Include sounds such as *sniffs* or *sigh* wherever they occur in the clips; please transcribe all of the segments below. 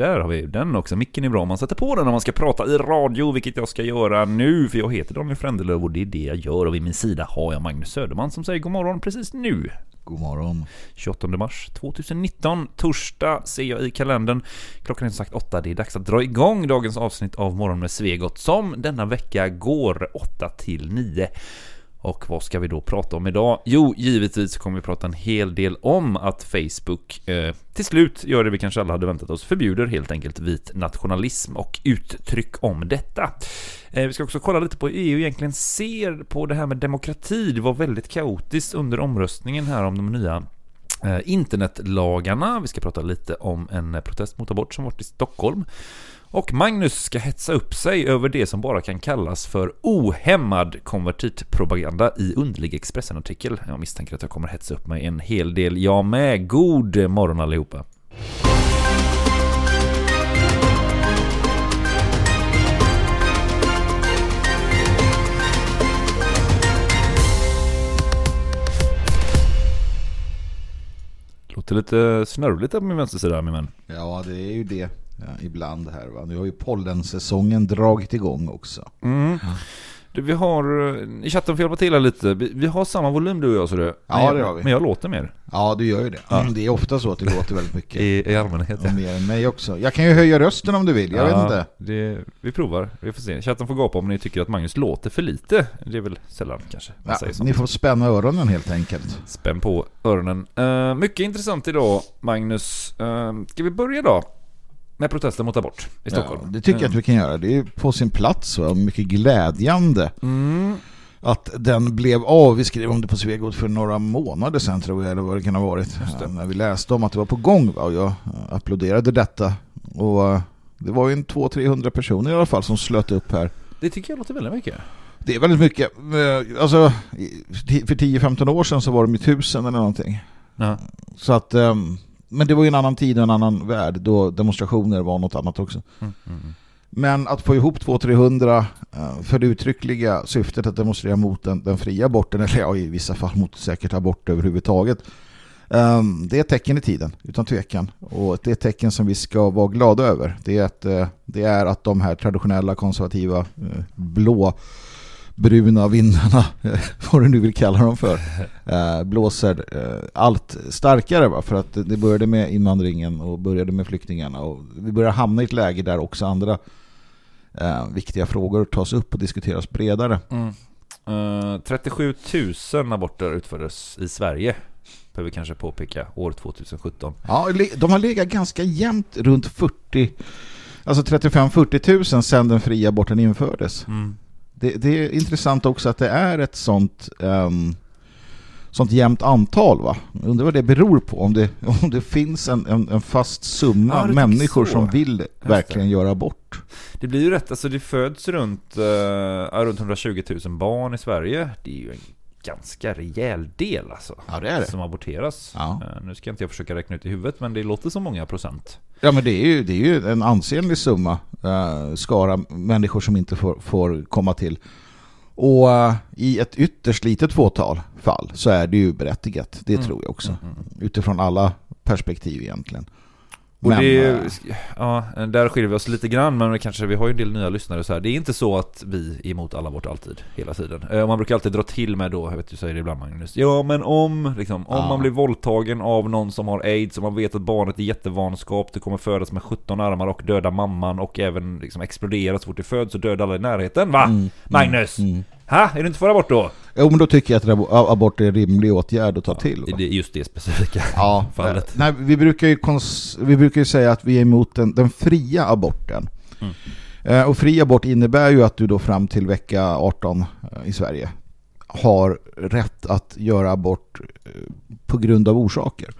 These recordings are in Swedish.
där har vi den också. Micken är bra om man sätter på den när man ska prata i radio, vilket jag ska göra nu. För jag heter Daniel Frändelöv och det är det jag gör. Och vid min sida har jag Magnus Söderman som säger god morgon precis nu. God morgon. 28 mars 2019, torsdag ser jag i kalendern. Klockan är som sagt 8, det är dags att dra igång dagens avsnitt av Morgon med Svegot som denna vecka går 8 till 9. Och vad ska vi då prata om idag? Jo, givetvis kommer vi prata en hel del om att Facebook eh, till slut gör det vi kanske alla hade väntat oss, förbjuder helt enkelt vit nationalism och uttryck om detta. Eh, vi ska också kolla lite på hur EU egentligen ser på det här med demokrati. Det var väldigt kaotiskt under omröstningen här om de nya eh, internetlagarna. Vi ska prata lite om en protest mot abort som varit i Stockholm. Och Magnus ska hetsa upp sig över det som bara kan kallas för ohämmad konvertitpropaganda i underlig Expressen-artikel. Jag misstänker att jag kommer hetsa upp mig en hel del jag med. God morgon allihopa! Låter lite snörvligt där på min vänstersida min vän. Ja, det är ju det ja, ibland här. Va? Nu har ju pollensäsongen dragit igång också. Mm. Du, vi har, i chatten får hjälpa till här lite. Vi, vi har samma volym du och jag så du. Ja, men, det har vi. Men jag låter mer. Ja, du gör ju det. Ja. Det är ofta så att det låter väldigt mycket. *laughs* I, i allmänhet. Och mer än mig också. Jag kan ju höja rösten om du vill, jag vet inte. Det, vi provar, vi får se. Chatten får gapa om ni tycker att Magnus låter för lite. Det är väl sällan kanske man Ja, säger ni får spänna öronen helt enkelt. Spänn på öronen. Eh, mycket intressant idag, Magnus. Uh, ska vi börja då? Med protesten mot abort i Stockholm. Ja, det tycker jag att vi kan göra. Det är på sin plats och mycket glädjande Mm. att den blev av. Vi skrev om det på Svegot för några månader sedan tror jag, eller vad det kan ha varit. det. När vi läste om att det var på gång va? och jag applåderade detta. Och eh, det var ju en 200-300 personer i alla fall som slöt upp här. Det tycker jag låter väldigt mycket. Det är väldigt mycket. Eh, Alltså, för 10-15 år sedan så var de i tusen eller någonting. Ja. Så att, ehm, men det var ju en annan tid och en annan värld då demonstrationer var något annat också. Mm, mm, mm. Men att få ihop 200-300 eh, för det uttryckliga syftet att demonstrera mot den, den fria aborten, *laughs* eller ja, i vissa fall mot säkert abort överhuvudtaget. ehm, Det är ett tecken i tiden, utan tvekan. Och det är ett tecken som vi ska vara glada över. Det är att, eh, det är att de här traditionella, konservativa, eh, blå, bruna vindarna, *laughs* vad du nu vill kalla dem för, eh, blåser eh, allt starkare. Va? För att det började med invandringen och började med flyktingarna. Och vi börjar hamna i ett läge där också andra eh, viktiga frågor tas upp och diskuteras bredare. Mm. Eh, 37 000 aborter utfördes i Sverige. Behöver vi kanske påpeka, år 2017. Ja, de har legat ganska jämnt runt 40, alltså 35-40 000 sedan den fria aborten infördes. Mm. Det, det är intressant också att det är ett sånt, um, sånt jämnt antal. Va? Jag undrar vad det beror på. Om det, *laughs* om det finns en, en, en fast summa Ja, människor som vill verkligen göra abort. Det blir ju rätt, alltså det föds runt, ja, runt 120 000 barn i Sverige. Det är ju en ganska rejäl del alltså. Ja, det är det. Som aborteras. Ja. Eh, nu ska inte jag försöka räkna ut i huvudet, men det låter som många procent. Ja, men det är ju, det är ju en ansenlig summa uh, skara människor som inte får, får komma till. Och eh, i ett ytterst litet fåtal fall så är det ju berättigat. Det Mm. tror jag också. Mm, mm. Utifrån alla perspektiv egentligen. Och Men, det, eh, ja, där skiljer vi oss lite grann, men kanske vi har ju en del nya lyssnare så här. Det är inte så att vi är emot alla abort alltid, hela tiden. Eh, Man brukar alltid dra till med då, jag vet du säger det ibland Magnus. Ja men om, liksom, om Ja. man blir våldtagen av någon som har aids och man vet att barnet är jättevanskap, det kommer födas med 17 armar och döda mamman och även liksom explodera så fort det föds och döda alla i närheten. Va? mm, Magnus? Mm, mm. Ha? Är du inte för abort då? Jo, men då tycker jag att abo- abort är en rimlig åtgärd att ta till. va? Det är just det specifika Ja, *laughs* fallet. eh, nej, vi, brukar ju vi brukar ju säga att vi är emot den, den fria aborten. Mm. Eh, och fri abort innebär ju att du då fram till vecka 18 eh, i Sverige har rätt att göra abort eh, på grund av orsaker.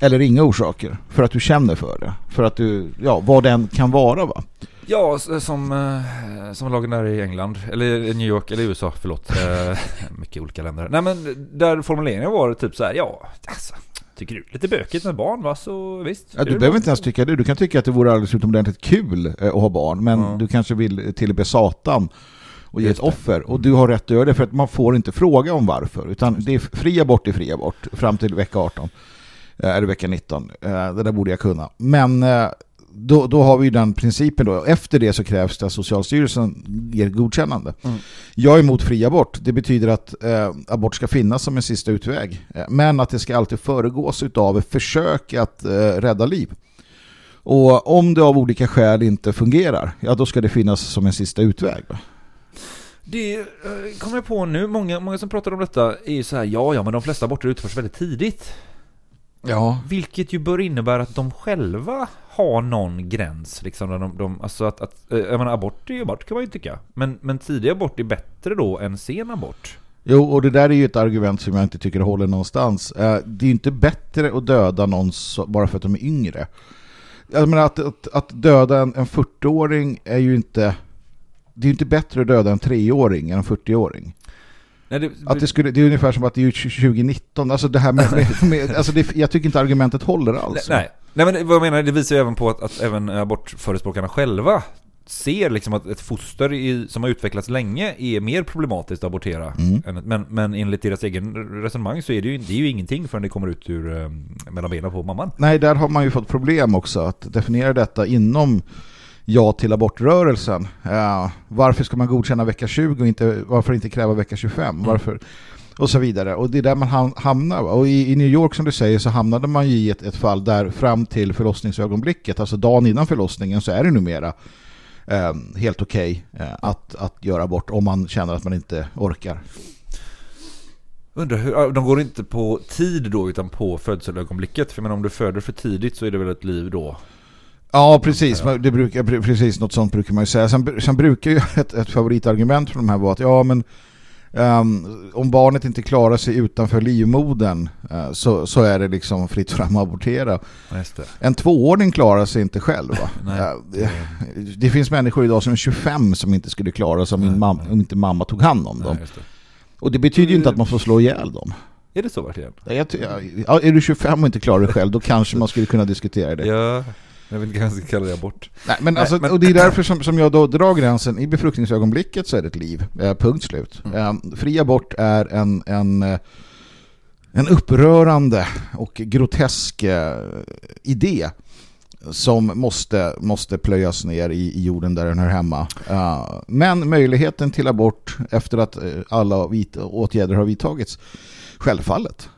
Eller inga orsaker. För att du känner för det. För att du, ja, vad den kan vara va. Ja, som, eh, som lagen där i England, eller New York, eller USA, förlåt. Eh, *laughs* mycket olika länder. Nej men där formuleringen var typ så här, ja, alltså, tycker du lite bökigt med barn va, så visst. Ja, du är behöver inte ens tycka det. Du kan tycka att det vore alldeles utomordentligt kul eh, att ha barn. Men Ja. du kanske vill till och med satan och ge ett offer. Och du har rätt att göra det för att man får inte fråga om varför. Utan det är fri abort är fri abort fram till vecka 18. Eh, Eller vecka 19. Eh, Det där borde jag kunna. Men eh, då, då har vi den principen då. Efter det så krävs det att Socialstyrelsen ger godkännande. Mm. Jag är emot fri abort. Det betyder att eh, abort ska finnas som en sista utväg. Men att det ska alltid föregås av ett försök att eh, rädda liv. Och om det av olika skäl inte fungerar, ja då ska det finnas som en sista utväg. Va? Det kommer jag på nu, många, många som pratar om detta är ju så här, ja ja men de flesta aborter utförs väldigt tidigt. Ja. Vilket ju bör innebära att de själva har någon gräns liksom. De, de, alltså att, att, eh, jag menar abort är ju abort kan man ju tycka. Men, men tidig abort är bättre då än sen abort. Jo, och det där är ju ett argument som jag inte tycker håller någonstans. Eh, Det är ju inte bättre att döda någon bara för att de är yngre. Jag menar att, att, att döda en, en 40-åring är ju inte... Det är ju inte bättre att döda en 3-åring än en 40-åring. Nej, det, Att det, skulle, det är ungefär som att det är ju 2019. Alltså det här med... *laughs* med, med alltså det, jag tycker inte argumentet håller alls. nej, nej men vad jag menar, det visar ju även på att, att även abortförespråkarna själva ser liksom att ett foster i, som har utvecklats länge är mer problematiskt att abortera. Mm. Än, men, men enligt deras egen resonemang så är det ju, det är ju ingenting förrän det kommer ut ur eh, mellan benen på mamman. Nej, där har man ju fått problem också att definiera detta inom ja till abortrörelsen. Eh, varför ska man godkänna vecka 20 och inte, varför inte kräva vecka 25? Varför? Och så vidare. Och det är där man ham- hamnar. Och i, i New York som du säger så hamnade man ju i ett, ett fall där fram till förlossningsögonblicket, alltså dagen innan förlossningen så är det numera eh, helt okej eh, att, att göra abort om man känner att man inte orkar. Undrar hur, de går inte på tid då utan på födselögonblicket. För menar, om du föder för tidigt så är det väl ett liv då? Ja, precis. Det brukar, pre- precis något sånt brukar man ju säga. Sen, sen brukar ju *laughs* ett, ett favoritargument från de här vara att ja, men ehm, om barnet inte klarar sig utanför livmodern eh, så, så är det liksom fritt fram att abortera. En tvååring klarar sig inte själv. Eh, det, det finns människor idag som är 25 som inte skulle klara sig om, mam, om inte mamma tog hand om dem. Nej, det. Och det betyder ju inte att man får slå ihjäl dem. Är det så verkligen? Ja, är du 25 och inte klarar dig själv då kanske man skulle kunna diskutera det. Ja, jag vet inte vad jag ska kalla det abort. Nej, men, Nej, alltså, men- Och det är därför som, som jag då drar gränsen. I befruktningsögonblicket så är det ett liv. Eh, punkt slut. Mm. Eh, fri abort är en, en, eh, en upprörande och grotesk eh, idé som måste, måste plöjas ner i, i jorden där den hör hemma. Eh, men möjligheten till abort efter att eh, alla vit, åtgärder har vidtagits, självfallet.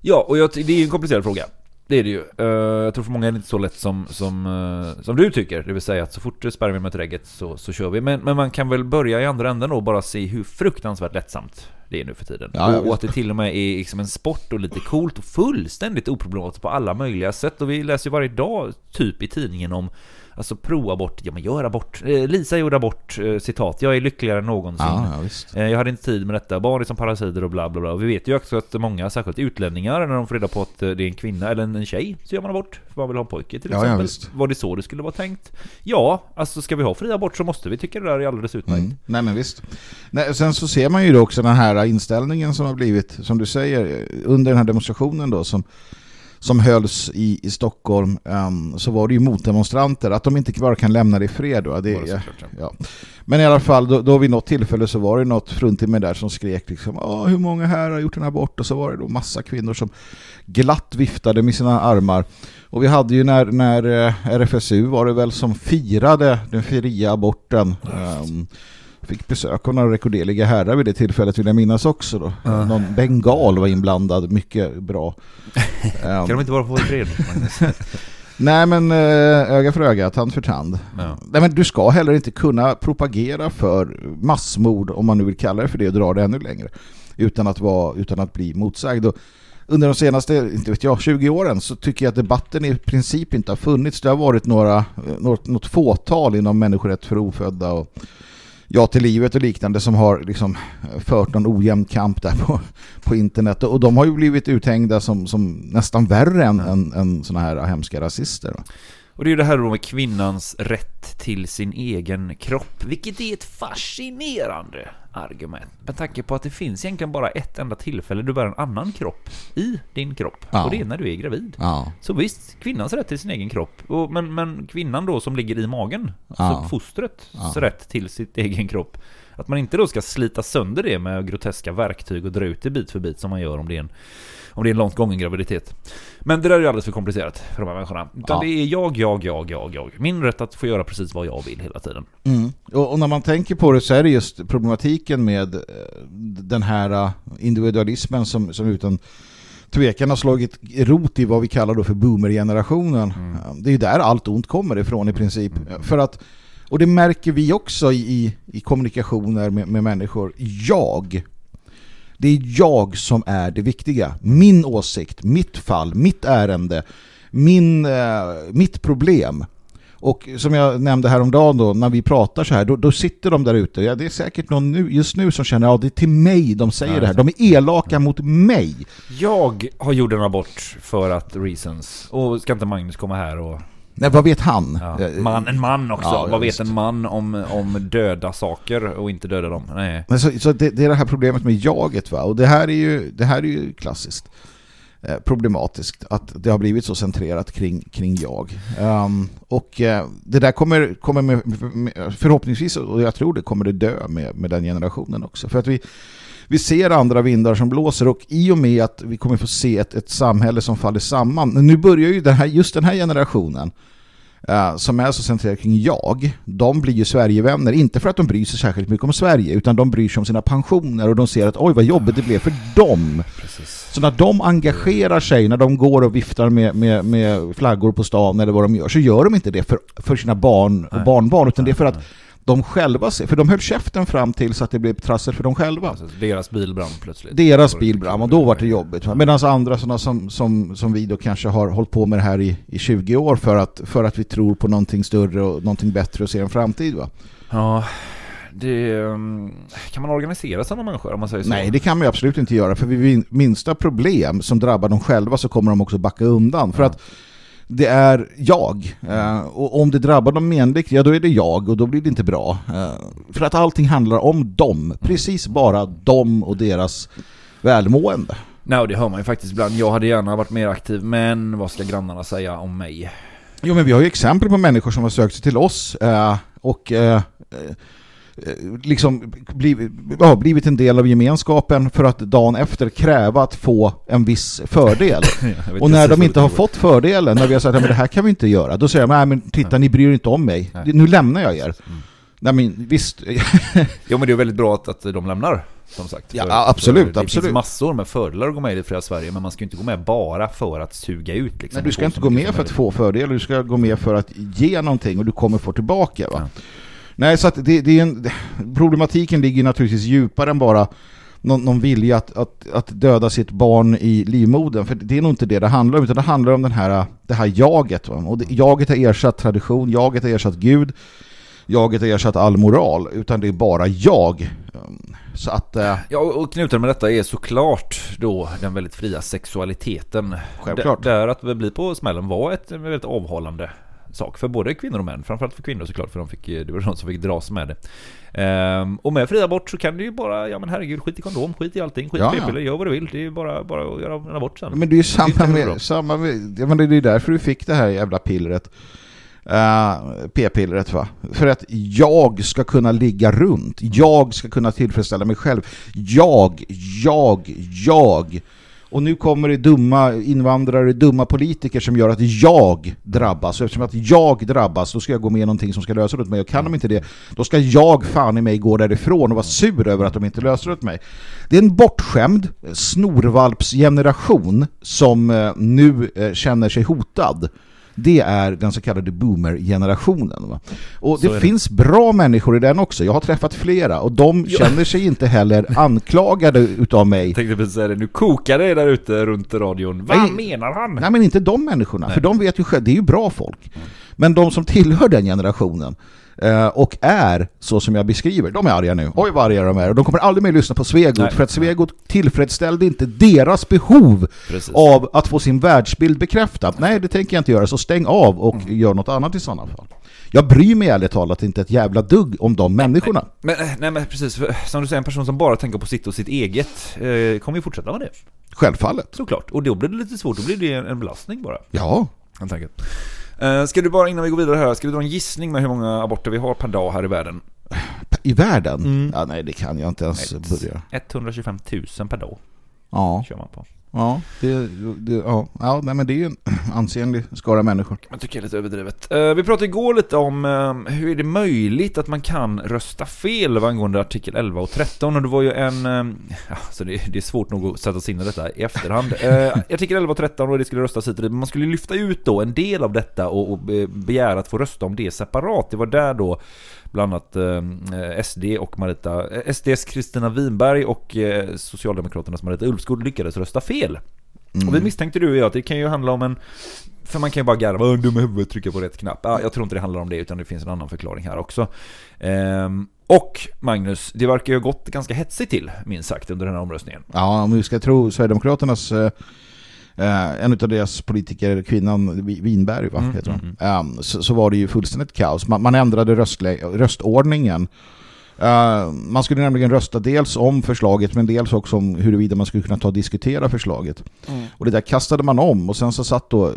Ja, och jag, det är ju en komplicerad fråga. Det är det ju. Eh, jag tror för många är det inte så lätt som, som, eh, som du tycker. Det vill säga att så fort spermien möter ägget så, så kör vi. Men, men man kan väl börja i andra änden och bara se hur fruktansvärt lättsamt det är nu för tiden. Ja, ja, och, att det till och med är liksom en sport och lite coolt och fullständigt oproblematiskt på alla möjliga sätt. Och vi läser ju varje dag typ i tidningen om Alltså proabort, ja men gör abort. Eh, Lisa gjorde abort, eh, citat. Jag är lyckligare än någonsin. Ja, ja. Eh, Jag hade inte tid med detta, barn är som parasiter och bla bla bla. Och vi vet ju också att många, särskilt utlänningar, när de får reda på att det är en kvinna eller en tjej, så gör man abort. För man vill ha en pojke till Ja, ja, exempel. visst. Var det så det skulle vara tänkt? Ja, alltså ska vi ha fri abort så måste vi tycka det där är alldeles utmärkt. Mm. Nej men visst. Nej, sen så ser man ju också den här inställningen som har blivit, som du säger, under den här demonstrationen då som, som hölls i, i Stockholm ehm, så var det ju motdemonstranter att de inte bara kan lämna det i fred. Då. Det, såklart, ja. Men i alla fall, då, då vid något tillfälle så var det något fruntimmer där som skrek liksom, Åh, hur många här har gjort en abort? Och så var det då massa kvinnor som glatt viftade med sina armar. Och vi hade ju när, när eh, RFSU var det väl som firade den fria aborten. Ehm, fick besök av några rekorderliga herrar vid det tillfället vill jag minnas också då. Ja. Någon bengal var inblandad, mycket bra. Ehm, *laughs* Kan de inte bara få i fred? Magnus? *laughs* Nej men eh, öga för öga, tand för tand. Ja. Nej, men du ska heller inte kunna propagera för massmord om man nu vill kalla det för det och dra det ännu längre utan att, vara, utan att bli motsagd. Och under de senaste inte vet jag, 20 åren så tycker jag att debatten i princip inte har funnits. Det har varit några, eh, något, något fåtal inom människorätt för ofödda och ja till livet och liknande som har liksom fört någon ojämn kamp där på, *laughs* på internet och de har ju blivit uthängda som, som nästan värre än, än, än såna här hemska rasister. Och det är ju det här då med kvinnans rätt till sin egen kropp, vilket är ett fascinerande argument. Med tanke på att det finns egentligen bara ett enda tillfälle du bär en annan kropp i din kropp. Ja. Och det är när du är gravid. Ja. Så visst, kvinnans rätt till sin egen kropp. Och, men, men kvinnan då som ligger i magen, Ja. alltså fostrets Ja. rätt till sitt egen kropp. Att man inte då ska slita sönder det med groteska verktyg och dra ut det bit för bit som man gör om det är en om det är en långt gången graviditet. Men det där är ju alldeles för komplicerat för de här människorna. Utan Ja. det är jag, jag, jag, jag, jag. Min rätt att få göra precis vad jag vill hela tiden. Mm. Och, och när man tänker på det så är det just problematiken med eh, den här eh, individualismen som, som utan tvekan har slagit rot i vad vi kallar då för boomergenerationen. Eh, Det är ju där allt ont kommer ifrån i princip. Eh, För att, och det märker vi också i, i, i kommunikationer med, med människor. Jag det är jag som är det viktiga. Min åsikt, mitt fall, mitt ärende, min, eh, mitt problem. Och som jag nämnde häromdagen då, när vi pratar så här, då, då sitter de där ute. Ja, det är säkert någon nu, just nu som känner, ja det är till mig de säger Ja, det här. De är elaka mot mig. Jag har gjort en abort för att reasons. Och ska inte Magnus komma här och... Nej, vad vet han? Ja, Eh, man, en man också. Ja, ja, Vad vet visst. en man om, om döda saker och inte döda dem? Nej. Men så, så det, det är det här problemet med jaget va? Och det här är ju, det här är ju klassiskt eh, problematiskt att det har blivit så centrerat kring, kring jag. Ehm, och eh, det där kommer, kommer med, med, förhoppningsvis, och jag tror det kommer det dö med, med den generationen också. För att vi, vi ser andra vindar som blåser och i och med att vi kommer få se ett, ett samhälle som faller samman. Nu börjar ju den här, just den här generationen eh, som är så centrerad kring jag, de blir ju Sverigevänner. Inte för att de bryr sig särskilt mycket om Sverige, utan de bryr sig om sina pensioner och de ser att oj vad jobbigt det blev för dem. Precis. Så när de engagerar sig, när de går och viftar med, med, med flaggor på stan eller vad de gör, så gör de inte det för, för sina barn och Nej. barnbarn, utan det är för att de själva för de höll käften fram till så att det blev trassel för dem själva. Alltså, deras bil brann plötsligt. Deras bil brann och då var det jobbigt. va? Medan andra sådana som, som, som vi då kanske har hållit på med det här i, i 20 år för att, för att vi tror på någonting större och någonting bättre och ser en framtid va? Ja, det... um, Kan man organisera sådana människor om man säger så? Nej, det kan man absolut inte göra för vid minsta problem som drabbar dem själva så kommer de också backa undan. För Ja. att det är jag. Eh, och om det drabbar dem menligt, ja då är det jag och då blir det inte bra. Eh, för att allting handlar om dem. Precis bara dem och deras välmående. Nej, det hör man ju faktiskt ibland. Jag hade gärna varit mer aktiv, men vad ska grannarna säga om mig? Jo men vi har ju exempel på människor som har sökt sig till oss eh, och liksom blivit, ja, blivit en del av gemenskapen för att dagen efter kräva att få en viss fördel. *laughs* Och när inte de inte har fått fördelen, när vi har sagt att det här kan vi inte göra, då säger de, nej men titta ni bryr er inte om mig, Nej. nu lämnar jag er. Mm. Nej men visst, *laughs* Jo men det är väldigt bra att, att de lämnar, som sagt. Ja, absolut, det absolut. finns massor med fördelar att gå med i det fria Sverige, men man ska inte gå med bara för att suga ut liksom. nej, du ska inte gå med för att få fördelar, du ska gå med för att ge någonting och du kommer få tillbaka va. Ja. Nej, så att det, det är en, problematiken ligger naturligtvis djupare än bara någon, någon vilja att, att, att döda sitt barn i livmodern. För det är nog inte det det handlar om, utan det handlar om den här, det här jaget. Va? Och det, jaget har ersatt tradition, jaget har ersatt Gud, jaget har ersatt all moral, utan det är bara jag. Så att, eh, Ja, och knuten med detta är såklart då den väldigt fria sexualiteten. Självklart. Där, där att vi blir på smällen var ett väldigt avhållande sak för både kvinnor och män. Framförallt för kvinnor såklart, för de fick, det var de som fick dras med det. Ehm, och med fri abort så kan du ju bara, ja men herregud, skit i kondom, skit i allting, skit i Ja, ja. p-piller, gör vad du vill. Det är ju bara, bara att göra en abort sen. men det är ju samma med, samma med jag menar, det är därför du fick det här jävla pillret. Uh, p-pillret va? För att jag ska kunna ligga runt. Jag ska kunna tillfredsställa mig själv. Jag, jag, jag. Och nu kommer det dumma invandrare, dumma politiker som gör att jag drabbas. Och eftersom att jag drabbas, då ska jag gå med i någonting som ska lösa det åt mig. Och kan de inte det, då ska jag fan i mig gå därifrån och vara sur över att de inte löser det åt mig. Det är en bortskämd snorvalpsgeneration som eh, nu eh, känner sig hotad. Det är den så kallade boomer-generationen. Och det det. finns bra människor i den också. Jag har träffat flera och de Ja. känner sig inte heller *laughs* anklagade utav mig. Jag tänkte precis säga det, nu kokar det där ute runt radion. Vad Nej. menar han? Nej men inte de människorna, Nej. för de vet ju själv, det är ju bra folk. Men de som tillhör den generationen och är så som jag beskriver, de är arga nu. Oj vad arga de är. Och de kommer aldrig mer lyssna på Svegot för att Svegot tillfredsställde inte deras behov Precis. av att få sin världsbild bekräftad. Nej, det tänker jag inte göra, så stäng av och gör något annat i sådana fall. Jag bryr mig ärligt talat inte ett jävla dugg om de människorna. Men, eh, nej men precis, som du säger, en person som bara tänker på sitt och sitt eget eh, kommer ju fortsätta med det. Självfallet. Såklart. Och då blir det lite svårt, då blir det en, en belastning bara. Ja. Helt enkelt. Eh, ska du bara innan vi går vidare här, ska du dra en gissning med hur många aborter vi har per dag här i världen? i världen? Mm. Ja, nej, det kan jag inte ens Ett. börja. 125 000 per dag Ja, kör man på. Ja, det, det, ja, ja nej, men det är ju en *clears throat* ansenlig skara människor. Jag tycker det är lite överdrivet. Eh, vi pratade igår lite om eh, hur är det möjligt att man kan rösta fel angående artikel 11 och 13 och det var ju en... Uh, *laughs* ja, så det, det är svårt nog att sätta sig in i detta i efterhand. Eh, *laughs* artikel 11 och 13 och det skulle röstas hit och dit, men man skulle lyfta ut då en del av detta och, och be- begära att få rösta om det separat. Det var där då bland annat eh, SD och Marita, eh, SDs Kristina Winberg och eh, Socialdemokraternas Marita Ulvskog lyckades rösta fel. Och vi misstänkte du och jag att det kan ju handla om en för man kan ju bara garva, "Åh, dum i huvudet, trycka på rätt knapp. Ja, jag tror inte det handlar om det, utan det finns en annan förklaring här också. Ehm, och Magnus, det verkar ju ha gått ganska hetsigt till, minst sagt, under den här omröstningen. Ja, om vi ska tro Sverigedemokraternas eh, eh, en av deras politiker, kvinnan Vi- Winberg va, Mm, heter hon. mm, Ehm, så, så var det ju fullständigt kaos. Man, man ändrade röstordningen. Eh, man skulle nämligen rösta dels om förslaget men dels också om huruvida man skulle kunna ta och diskutera förslaget. Och det där kastade man om och sen så satt då eh,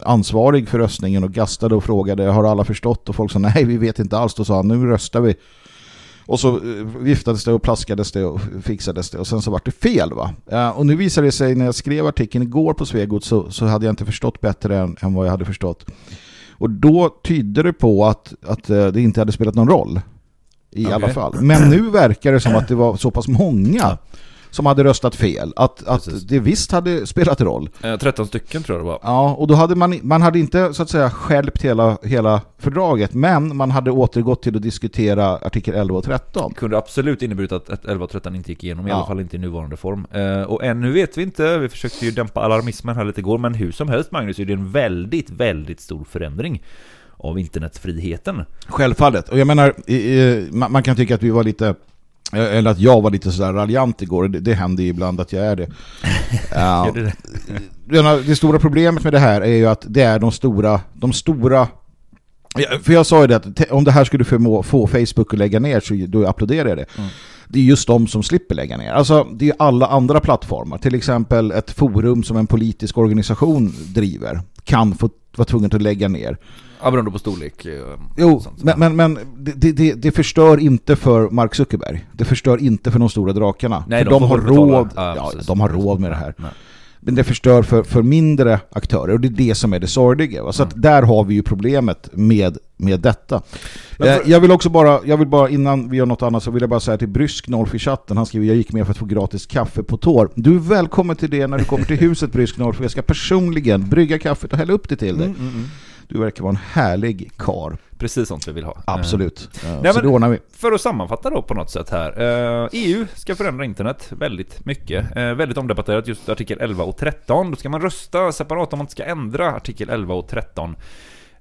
ansvarig för röstningen och gastade och frågade har alla förstått? Och folk sa nej vi vet inte alls. Då sa han nu röstar vi. Och så eh, viftades det och plaskades det och fixades det och sen så var det fel va. Eh, och nu visade det sig när jag skrev artikeln igår på Svegot så, så hade jag inte förstått bättre än, än vad jag hade förstått. Och då tydde det på att, att eh, det inte hade spelat någon roll. I Okej. alla fall. Men nu verkar det som att det var så pass många som hade röstat fel. Att, att det visst hade spelat roll. Eh, 13 stycken tror jag det var. Ja, och då hade man, man hade inte så att säga skälpt hela, hela fördraget, men man hade återgått till att diskutera artikel 11 och 13. Kunde absolut inneburit att att 11 och 13 inte gick igenom, i Ja. alla fall inte i nuvarande form. Eh, och ännu vet vi inte, vi försökte ju dämpa alarmismen här lite igår, men hur som helst Magnus, är det en väldigt, väldigt stor förändring av internetfriheten. Självfallet. Och jag menar, man kan tycka att vi var lite eller att jag var lite sådär raljant igår. Det, det händer ju ibland att jag är det. *laughs* Gör det det? det, stora problemet med det här är ju att det är de stora, de stora för jag sa ju det att om det här skulle förmå, få Facebook att lägga ner så då applåderar jag det. Mm. Det är just de som slipper lägga ner. Alltså det är alla andra plattformar. Till exempel ett forum som en politisk organisation driver kan få vara tvungen att lägga ner. Ja, beroende på storlek. eh, Jo, men, men, men det, det, det förstör inte för Mark Zuckerberg. Det förstör inte för de stora drakarna. Nej, för de de, har väl betala. råd, Ja, ja, de har råd med det här. Nej. Men det förstör för, för mindre aktörer och det är det som är det sorgliga. va? Så Mm. att där har vi ju problemet med, med detta. Men för- Eh, jag vill också bara, jag vill bara innan vi gör något annat så vill jag bara säga till Brysk 0 i chatten, han skriver jag gick med för att få gratis kaffe på tår. Du är välkommen till det när du kommer till huset Brysk 0 för jag ska personligen brygga kaffet och hälla upp det till dig. Mm, mm, mm. Du verkar vara en härlig kar. Precis sånt vi vill ha. Absolut. Eh, Nej, så det ordnar vi. För att sammanfatta då på något sätt här. Eh, EU ska förändra internet väldigt mycket. Eh, väldigt omdebatterat just artikel 11 och 13. Då ska man rösta separat om man ska ändra artikel 11 och 13.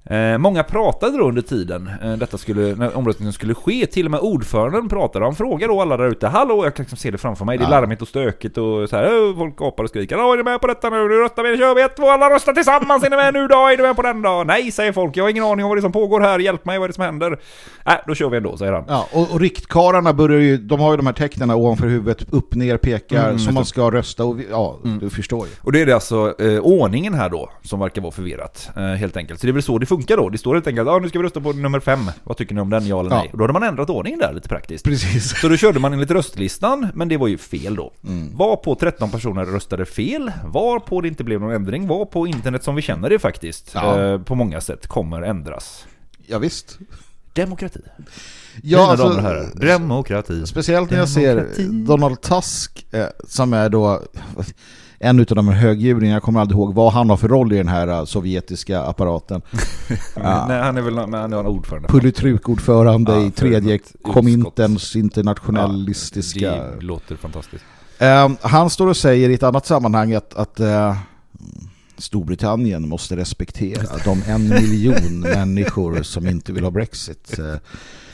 Eh, många pratade då under tiden eh, detta skulle, när omröstningen skulle ske. Till och med ordföranden pratade. Han frågade då alla där ute. Hallå, jag kan liksom se det framför mig. Det är larmigt och stökigt och så här. "Åh, Folk gapar och skriker. "Ja, Är ni med på detta nu? Nu röstar vi, nu kör vi ett, två, alla röstar tillsammans. Är ni med nu då? Är ni med på den då? Nej, säger folk. Jag har ingen aning om vad det är som pågår här. Hjälp mig, vad är det som händer? Nej, då kör vi ändå, säger han. Ja, och, och riktkarlarna börjar ju, de har ju de här tecknen ovanför huvudet, upp, ner, pekar, Mm, som man ska rösta och, vi- ja, du förstår ju. Och det är det alltså eh, ordningen här då som verkar vara förvirrat eh, helt enkelt. Så det är väl så det funkar då. Det står helt enkelt ja nu ska vi rösta på nummer fem. Vad tycker ni om den? Ja eller Ja. nej? Och då hade man ändrat ordningen där lite praktiskt. Precis. Så då körde man enligt röstlistan, men det var ju fel då. Var på 13 personer röstade fel, var på det inte blev någon ändring, var på internet som vi känner det faktiskt, Ja. eh, på många sätt kommer ändras. Ja, visst. Demokrati. Ja, Mina alltså, damer och herrar. Demokrati. Speciellt när jag Demokrati. ser Donald Tusk eh, som är då en av de här högdjuren, jag kommer aldrig ihåg vad han har för roll i den här eh, sovjetiska apparaten. *laughs* Ja. Nej, han är väl men han är en ordförande. Politruk-ordförande Ja, i tredje komintens internationalistiska... Det låter fantastiskt. Eh, han står och säger i ett annat sammanhang att, att eh, Storbritannien måste respektera de en miljon *laughs* människor som inte vill ha Brexit.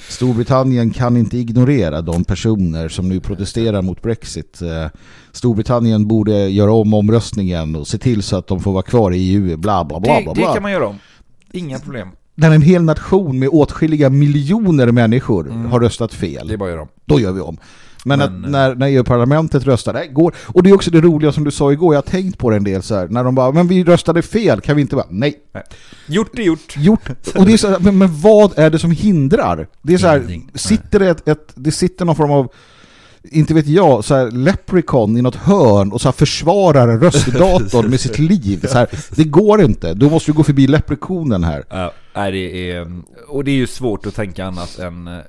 Storbritannien kan inte ignorera de personer som nu protesterar mot Brexit. Eh, Storbritannien borde göra om omröstningen och se till så att de får vara kvar i EU. Bla bla bla Det, bla. det bla. kan man göra om. Inga problem. När en hel nation med åtskilliga miljoner människor Mm. har röstat fel, Det är bara att göra om. då gör vi om. Men, Men, att när, när EU-parlamentet röstar, det går. Och det är också det roliga som du sa igår, jag har tänkt på det en del så här, när de bara, men vi röstade fel, kan vi inte bara, nej. Gjort är gjort. Gjort. Och det är så här, men, men vad är det som hindrar? Det är så här, sitter det ett, ett, det sitter någon form av inte vet jag, så här leprechaun i något hörn och så här försvarar röstdatorn med sitt liv. Så här, *laughs* det går inte. Då måste du gå förbi leprekonen här. Ja, nej, det är... Och det är ju svårt att tänka annat än... eh,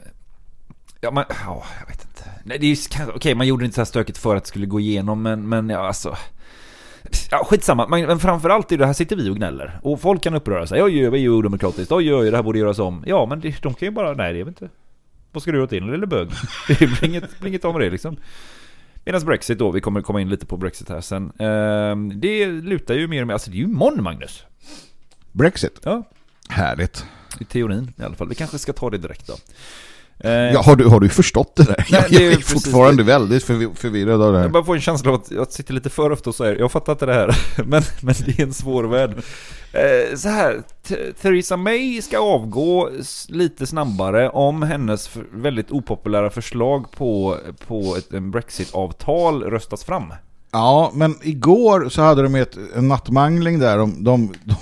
Ja, men... Ja, jag vet. Nej, det är ju... Okej, man gjorde inte så här stökigt för att det skulle gå igenom, men, men ja, alltså... Ja, skitsamma. Men, men framförallt är det här sitter vi och gnäller. Och folk kan uppröra sig. Oj, oj, oj, odemokratiskt. Oj, oj, det här borde göras om. Ja, men det, de kan ju bara... Nej, det är väl inte... Vad ska du göra till eller bög? *laughs* Det blir inget, blir inget om det liksom. Medan Brexit då, vi kommer komma in lite på Brexit här sen. Eh, det lutar ju mer och mer... Alltså det är ju imorgon, Magnus. Brexit. Ja, Härligt. i teorin i alla fall. Vi kanske ska ta det direkt då. Eh, Ja, har, du, har du förstått det där? Nej, jag, det är jag är precis fortfarande väldigt förvi- förvirrad av det här. Jag bara får en känsla av att jag sitter lite för ofta och säger jag fattar inte det här, *laughs* men, men det är en svår värld. Eh, så här, Theresa May ska avgå lite snabbare om hennes väldigt opopulära förslag på, på ett Brexit-avtal röstas fram. Ja, men igår så hade de ett, en nattmangling där. De, de, de,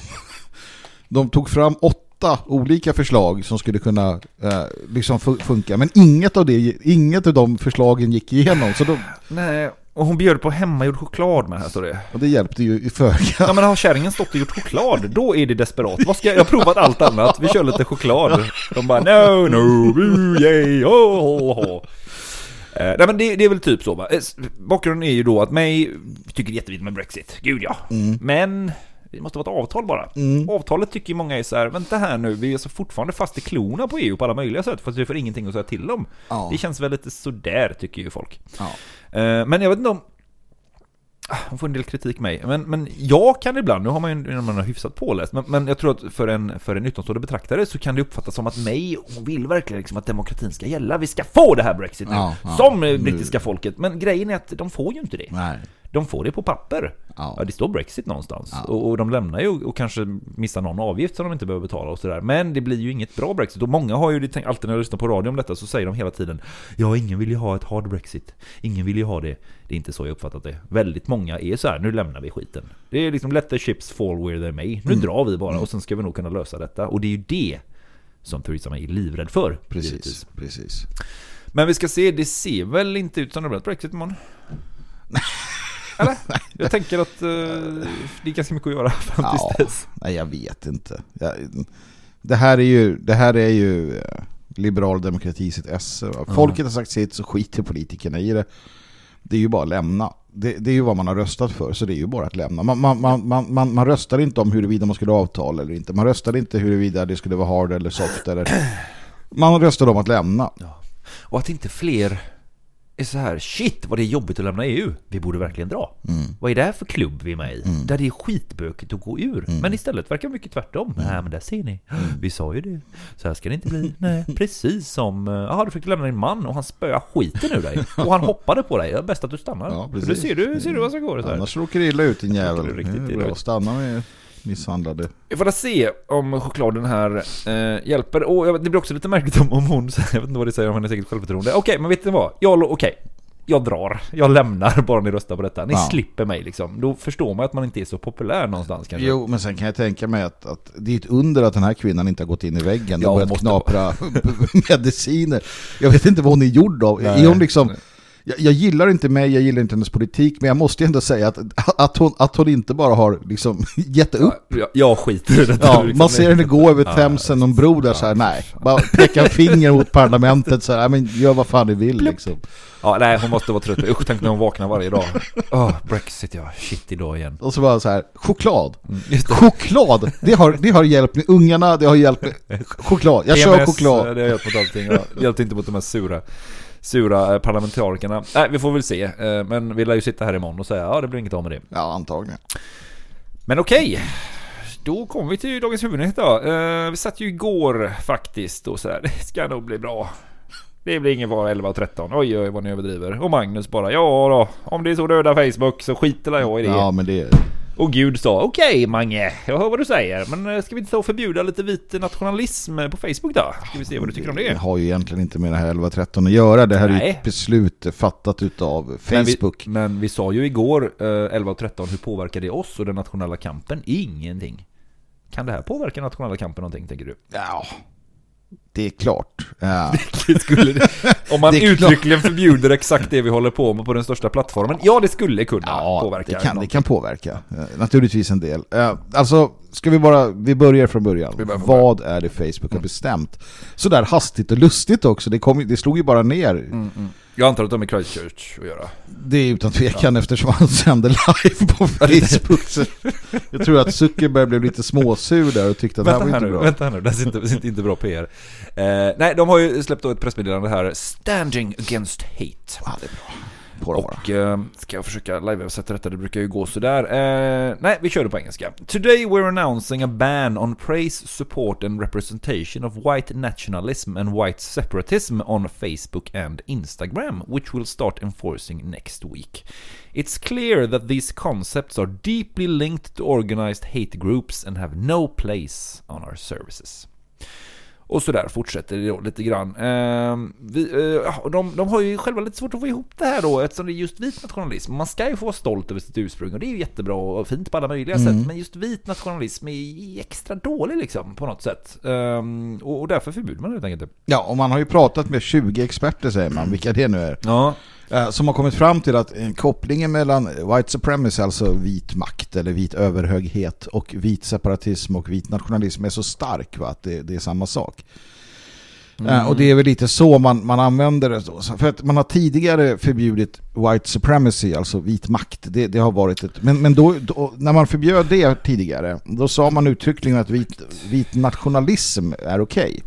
de tog fram åtta olika förslag som skulle kunna eh, liksom fu- funka. Men inget av, det, inget av de förslagen gick igenom. Så de, Nej, och hon bjöd på hemmagjord choklad med här står det. och det hjälpte ju i föga. Ja men har kärringen stått och gjort choklad, då är det desperat. Vad ska jag, jag har provat allt annat, vi kör lite choklad. De bara no, no, boo, yay, oh, oh, oh. Eh, nej men det, det är väl typ så va. Eh, Bakgrunden är ju då att mig tycker jätteviktigt med Brexit, gud ja. Men det måste vara ett avtal bara. Mm. Avtalet tycker många är så här, vänta här nu, vi är så fortfarande fast i klorna på EU på alla möjliga sätt, fast vi får ingenting att säga till om. Ja. Det känns väl lite sådär tycker ju folk. Ja. Eh, Men jag vet inte om... Ah, Hon får en del kritik mig. Men, men jag kan ibland, nu har man ju man har hyfsat påläst, men, men jag tror att för en, för en utomstående betraktare så kan det uppfattas som att mig, hon vill verkligen liksom att demokratin ska gälla. Vi ska få det här Brexit nu. Ja, ja, som nu. brittiska folket. Men grejen är att de får ju inte det. Nej. De får det på papper. Ja. Ja, det står Brexit någonstans. Ja. Och, och de lämnar ju och kanske missar någon avgift som de inte behöver betala och sådär. Men det blir ju inget bra Brexit. Och många har ju, det tänkt- alltid när jag lyssnar på radio om detta så säger de hela tiden Ja, ingen vill ju ha ett hard Brexit. Ingen vill ju ha det. Det är inte så jag uppfattat det. Väldigt många är så här, nu lämnar vi skiten. Det är liksom let the ships fall where they may. Nu drar vi bara och sen ska vi nog kunna lösa detta. Och det är ju det som Theresa May är livrädd för. givetvis. Precis, precis. Men vi ska se, det ser väl inte ut som det blir ett Brexit imorgon? *laughs* Eller? *laughs* Jag tänker att eh, det är ganska mycket att göra fram Ja, tills dess. nej, jag vet inte. Jag, det här är ju, det här är ju eh, liberal demokrati sitt esse. Folket har sagt sitt så skiter politikerna i det. Det är ju bara att lämna. Det, det är ju vad man har röstat för, så det är ju bara att lämna. Man, man, man, man, man, man röstar inte om huruvida man skulle avtal eller inte. Man röstar inte huruvida det skulle vara hard eller soft. Eller... *clears throat* Man röstar om att lämna. Och att inte fler är så här, shit vad det är jobbigt att lämna EU. Vi borde verkligen dra. Vad är det här för klubb vi är med i? Där det är skitbökigt att gå ur. Men istället verkar det mycket tvärtom. Nej men där ser ni. Vi sa ju det. Så här ska det inte bli. Nej, *laughs* precis som... eh, Jaha, du fick lämna din man och han spöade skiten ur dig. Och han hoppade på dig. Bäst att du stannar. Ja, För precis. du ser du, ser du vad som går. Så här. Annars råkar det illa ut din jävel. riktigt illa ut. stanna med misshandlade. Vi får se om chokladen här eh, hjälper. Och det blir också lite märkligt om, om hon, jag vet inte vad det säger om hennes eget självförtroende. Okej, men vet ni vad? Jag, okej. Jag drar. Jag lämnar bara ni röstar på detta. Ni Ja. slipper mig liksom. Då förstår man att man inte är så populär någonstans kanske. Jo, men sen kan jag tänka mig att, att det är ett under att den här kvinnan inte har gått in i väggen och börjat knapra *laughs* mediciner. Jag vet inte vad hon är gjord av. Nej. Är hon liksom... Jag, jag gillar inte mig, jag gillar inte hennes politik, men jag måste ju ändå säga att, att, hon, att hon inte bara har liksom *laughs* gett upp. Jag, jag skiter i detta. Ja, liksom. man ser henne gå över Ja, Themsen, någon bro där så här, nej. Bara peka *laughs* finger mot parlamentet så här, "Nej, men gör vad fan ni vill liksom. Ja, nej, hon måste vara trött. Usch, tänk när hon vaknar varje dag. *laughs* Åh, Brexit ja. Shit, idag igen. Och så bara så här, choklad. Mm, det. Choklad, det har, det har hjälpt med ungarna, det har hjälpt med choklad. Jag kör PMS, choklad. Det har hjälpt mot allting. Ja. Det hjälpte inte mot de här sura, sura eh, parlamentarikerna. Nej, vi får väl se. Eh, Men vi lär ju sitta här imorgon och säga ja, det blir inget av med det. Ja, antagligen. Men okej. Då kommer vi till dagens huvudnyhet då. Eh, vi satt ju igår faktiskt och så här, det ska nog bli bra. Det blir ingen vara 11 och 13. Oj, oj, vad ni överdriver. Och Magnus bara, ja då, om det är så döda Facebook så skiter jag i det. Ja, men det, Och Gud sa okej Mange, jag hör vad du säger, men eh, ska vi inte ta och förbjuda lite vit nationalism på Facebook då? Ska vi se vad du tycker om Det det? har ju egentligen inte med det här 1113 att göra. Det här är ju Nej. ett beslut fattat utav Men vi, Facebook. men vi sa ju igår, eh, 11 och 13, hur påverkar det oss och den nationella kampen? Ingenting. Kan det här påverka nationella kampen någonting, tänker du? Ja, det är klart. Ja. *laughs* Det skulle. Om man är klart. uttryckligen förbjuder exakt det vi håller på med på den största plattformen. Ja, det skulle kunna Ja, påverka. det kan, det kan påverka. Eh, Naturligtvis en del. Eh, Alltså, ska vi bara, vi börjar från början. Börjar från Vad är det Facebook har bestämt? Sådär hastigt och lustigt också. Det, kom, ju- det slog ju bara ner. Mm, mm. Jag antar att de är Christchurch att göra. Det är utan tvekan eftersom han sände live på *laughs* Facebook. Jag tror att Zuckerberg blev lite småsur där och tyckte att det här var inte nu, bra. vänta här nu, det här är inte, inte, inte bra PR. Eh, nej, de har ju släppt då ett pressmeddelande här, Standing Against Hate. Ja, det är bra. På det. Och eh, ska jag försöka live-översätta detta, det brukar ju gå sådär. Eh, nej, vi kör det på engelska. Today we're announcing a ban on praise, support and representation of white nationalism and white separatism on Facebook and Instagram, which will start enforcing next week. It's clear that these concepts are deeply linked to organized hate groups and have no place on our services. Och sådär fortsätter det då lite grann. Ehm, vi, eh, de, de har ju själva lite svårt att få ihop det här då eftersom det är just vit nationalism. Man ska ju få vara stolt över sitt ursprung och det är ju jättebra och fint på alla möjliga Mm. sätt. Men just vit nationalism är extra dålig liksom på något sätt. Ehm, och, och därför förbjuder man det helt enkelt. Ja, och man har ju pratat med 20 experter säger man, vilka det nu är. Ja, Som har kommit fram till att eh, kopplingen mellan white supremacy, alltså vit makt eller vit överhöghet och vit separatism och vit nationalism är så stark va? att det, det är samma sak. Eh, Och det är väl lite så man, man använder det. då. För att man har tidigare förbjudit white supremacy, alltså vit makt. Det, det har varit ett, men men då, då, när man förbjöd det tidigare, då sa man uttryckligen att vit, vit nationalism är okej.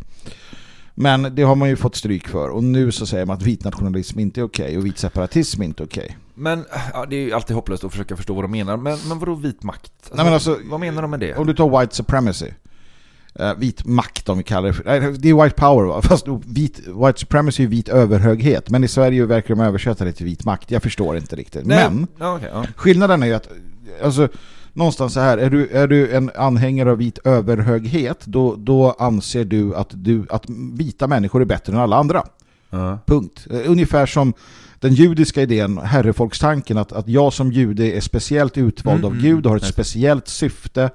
Men det har man ju fått stryk för. Och nu så säger man att vit nationalism inte är okej och vit separatism inte är okej. men ja, det är ju alltid hopplöst att försöka förstå vad de menar. Men, men vadå vit makt? Nej, men alltså- vad menar de med det? Om du tar white supremacy, eh, vit makt om vi kallar det för, det är white power va? *laughs* Fast vit, white supremacy är vit överhöghet. Men i Sverige verkar de översätta det till vit makt. Jag förstår inte riktigt. Nej, Men okej, ja. skillnaden är ju att, alltså någonstans så här, är du, är du en anhängare av vit överhöghet, då, då anser du att, du att vita människor är bättre än alla andra. Ja. Punkt. Eh, Ungefär som den judiska idén, herrefolkstanken, att, att jag som jude är speciellt utvald Mm, av mm, Gud och har ett speciellt syfte.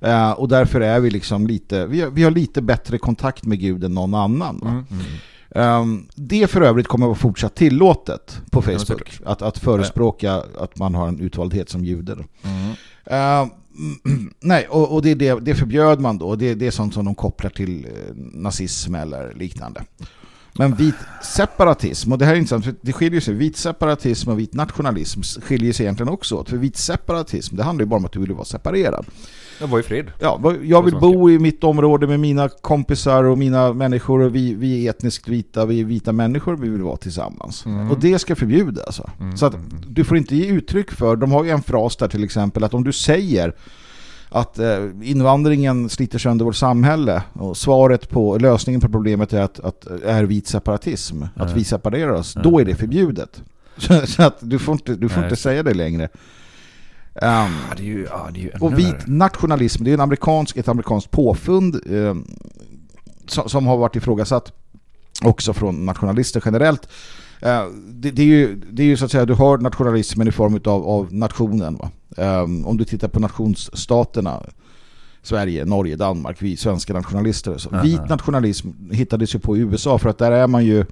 eh, och därför är vi liksom lite, vi har, vi har lite bättre kontakt med Gud än någon annan. Mm, mm. Ehm, det för övrigt kommer att vara fortsatt tillåtet på Facebook. såklart. att, att förespråka att man har en utvaldhet som jude. Mm. Eh, *clears throat* nej, och, och det, det, det förbjöd man då. Det, det är sånt som de kopplar till eh, nazism eller liknande. Men vit separatism, och det här är intressant för det skiljer sig, vit separatism och vit nationalism skiljer sig egentligen också åt. För vit separatism, det handlar ju bara om att du vill vara separerad. Jag var i fred. Ja, jag vill bo i mitt område med mina kompisar och mina människor och vi, vi är etniskt vita, vi är vita människor, vi vill vara tillsammans. Mm. Och det ska förbjudas. Alltså. Mm, Så att mm, mm. du får inte ge uttryck för, de har ju en fras där till exempel, att om du säger att eh, invandringen sliter sönder vårt samhälle och svaret på lösningen på problemet är att, att är vit separatism, att Ja. vi separerar oss, då är det förbjudet. Så, *laughs* så att du får inte, du får inte säga det längre. Um, ju, ja, och vit nationalism, det är en amerikansk, ett amerikanskt påfund eh, som, som har varit ifrågasatt också från nationalister generellt. Eh, det, det, är ju, det är ju så att säga, du har nationalismen i form av, av nationen. Eh, om du tittar på nationsstaterna, Sverige, Norge, Danmark, vi svenska nationalister. Så vit nationalism hittades ju på i USA för att där är man ju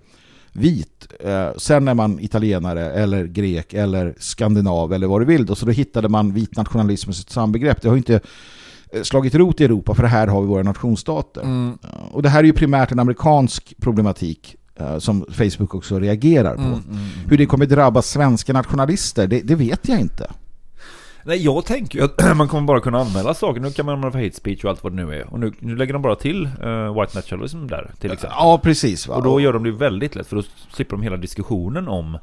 vit. Eh, sen är man italienare eller grek eller skandinav eller vad du vill. Då. Så då hittade man vit nationalism som ett sambegrepp. Det har inte eh, slagit rot i Europa för här har vi våra nationsstater. Mm. Eh, Och det här är ju primärt en amerikansk problematik som Facebook också reagerar på. Mm, mm, mm. Hur det kommer drabba svenska nationalister, det, det vet jag inte. Nej, jag tänker ju att *clears throat* man kommer bara kunna anmäla saker. Nu kan man anmäla för hate speech och allt vad det nu är. Och nu, nu lägger de bara till eh, white nationalism där, till exempel. Ja, precis. Va? Och då gör de det väldigt lätt, för då slipper de hela diskussionen om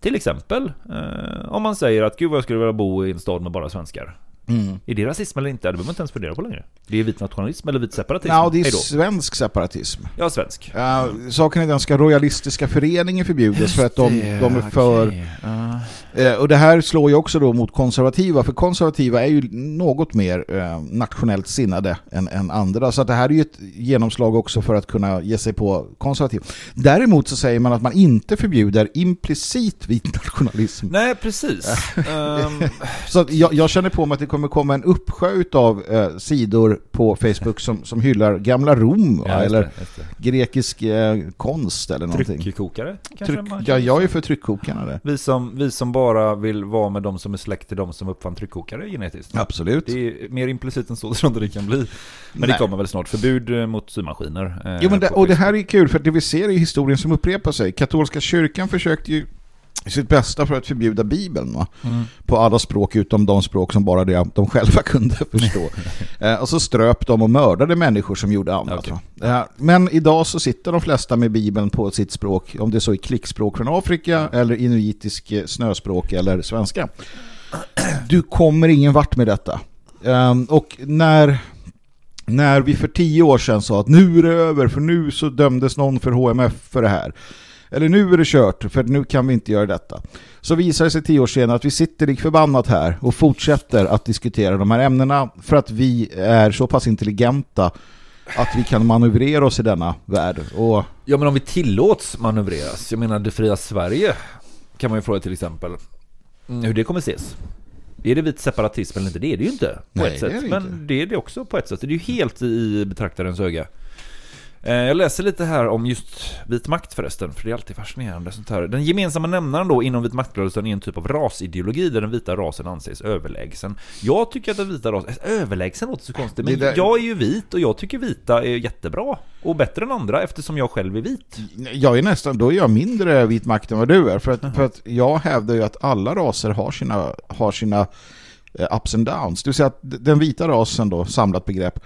till exempel, eh, om man säger att gud vad jag skulle vilja bo i en stad med bara svenskar. Mm. Är det rasism eller inte? Det behöver man inte ens fundera på längre. Det är vit nationalism eller vit separatism? Ja, det är svensk separatism. Ja, svensk. Uh, saken är den ska royalistiska föreningen förbjudas för att de, de är för... Okay. Uh. Uh, och det här slår ju också då mot konservativa, för konservativa är ju något mer uh, nationellt sinnade än, än andra. Så att det här är ju ett genomslag också för att kunna ge sig på konservativ. Däremot så säger man att man inte förbjuder implicit vit nationalism. Nej, precis. um... *laughs* Så jag, jag, känner på mig att det kommer komma en uppsjö av uh, sidor på Facebook som, som hyllar gamla Rom ja, eller det, det. grekisk uh, konst eller någonting. Tryckkokare? Tryck, ja, jag är för tryckkokarna. Det. Vi, som, vi som bara vill vara med de som är släkt till de som uppfann tryckkokare genetiskt. Absolut. Det är mer implicit än så *laughs* som det kan bli. Men Nej. det kommer väl snart. Förbud eh, mot symaskiner. Eh, jo, men det, och det här är kul för det vi ser i historien som upprepar sig. Katolska kyrkan försökte ju sitt bästa för att förbjuda Bibeln va? Mm. på alla språk utom de språk som bara det, de själva *laughs* kunde förstå. *laughs* eh, och så ströp de och mördade människor som gjorde annat. Okay. Eh, men idag så sitter de flesta med Bibeln på sitt språk, om det är så i klickspråk från Afrika eller inuitisk eh, snöspråk eller svenska. Du kommer ingen vart med detta. Eh, och när när vi för tio år sedan sa att nu är det över för nu så dömdes någon för HMF för det här eller nu är det kört för nu kan vi inte göra detta. Så visar det sig tio år senare att vi sitter lik förbannat här och fortsätter att diskutera de här ämnena för att vi är så pass intelligenta att vi kan manövrera oss i denna värld. Och... Ja men om vi tillåts manövreras, jag menar det fria Sverige kan man ju fråga till exempel hur det kommer ses. Är det vit separatism eller inte? Det är det ju inte på Nej, ett sätt. Det men det är det också på ett sätt. Det är ju helt i betraktarens öga. Eh, jag läser lite här om just vit makt förresten, för det är alltid fascinerande sånt här. Den gemensamma nämnaren då inom vit maktrörelsen är en typ av rasideologi där den vita rasen anses överlägsen. Jag tycker att den vita rasen, överlägsen låter så konstigt, men där... jag är ju vit och jag tycker vita är jättebra och bättre än andra eftersom jag själv är vit. Jag är nästan, då är jag mindre vit makt än vad du är, för att, för att jag hävdar ju att alla raser har sina, har sina eh, ups and downs. Det vill säga att den vita rasen då, samlat begrepp,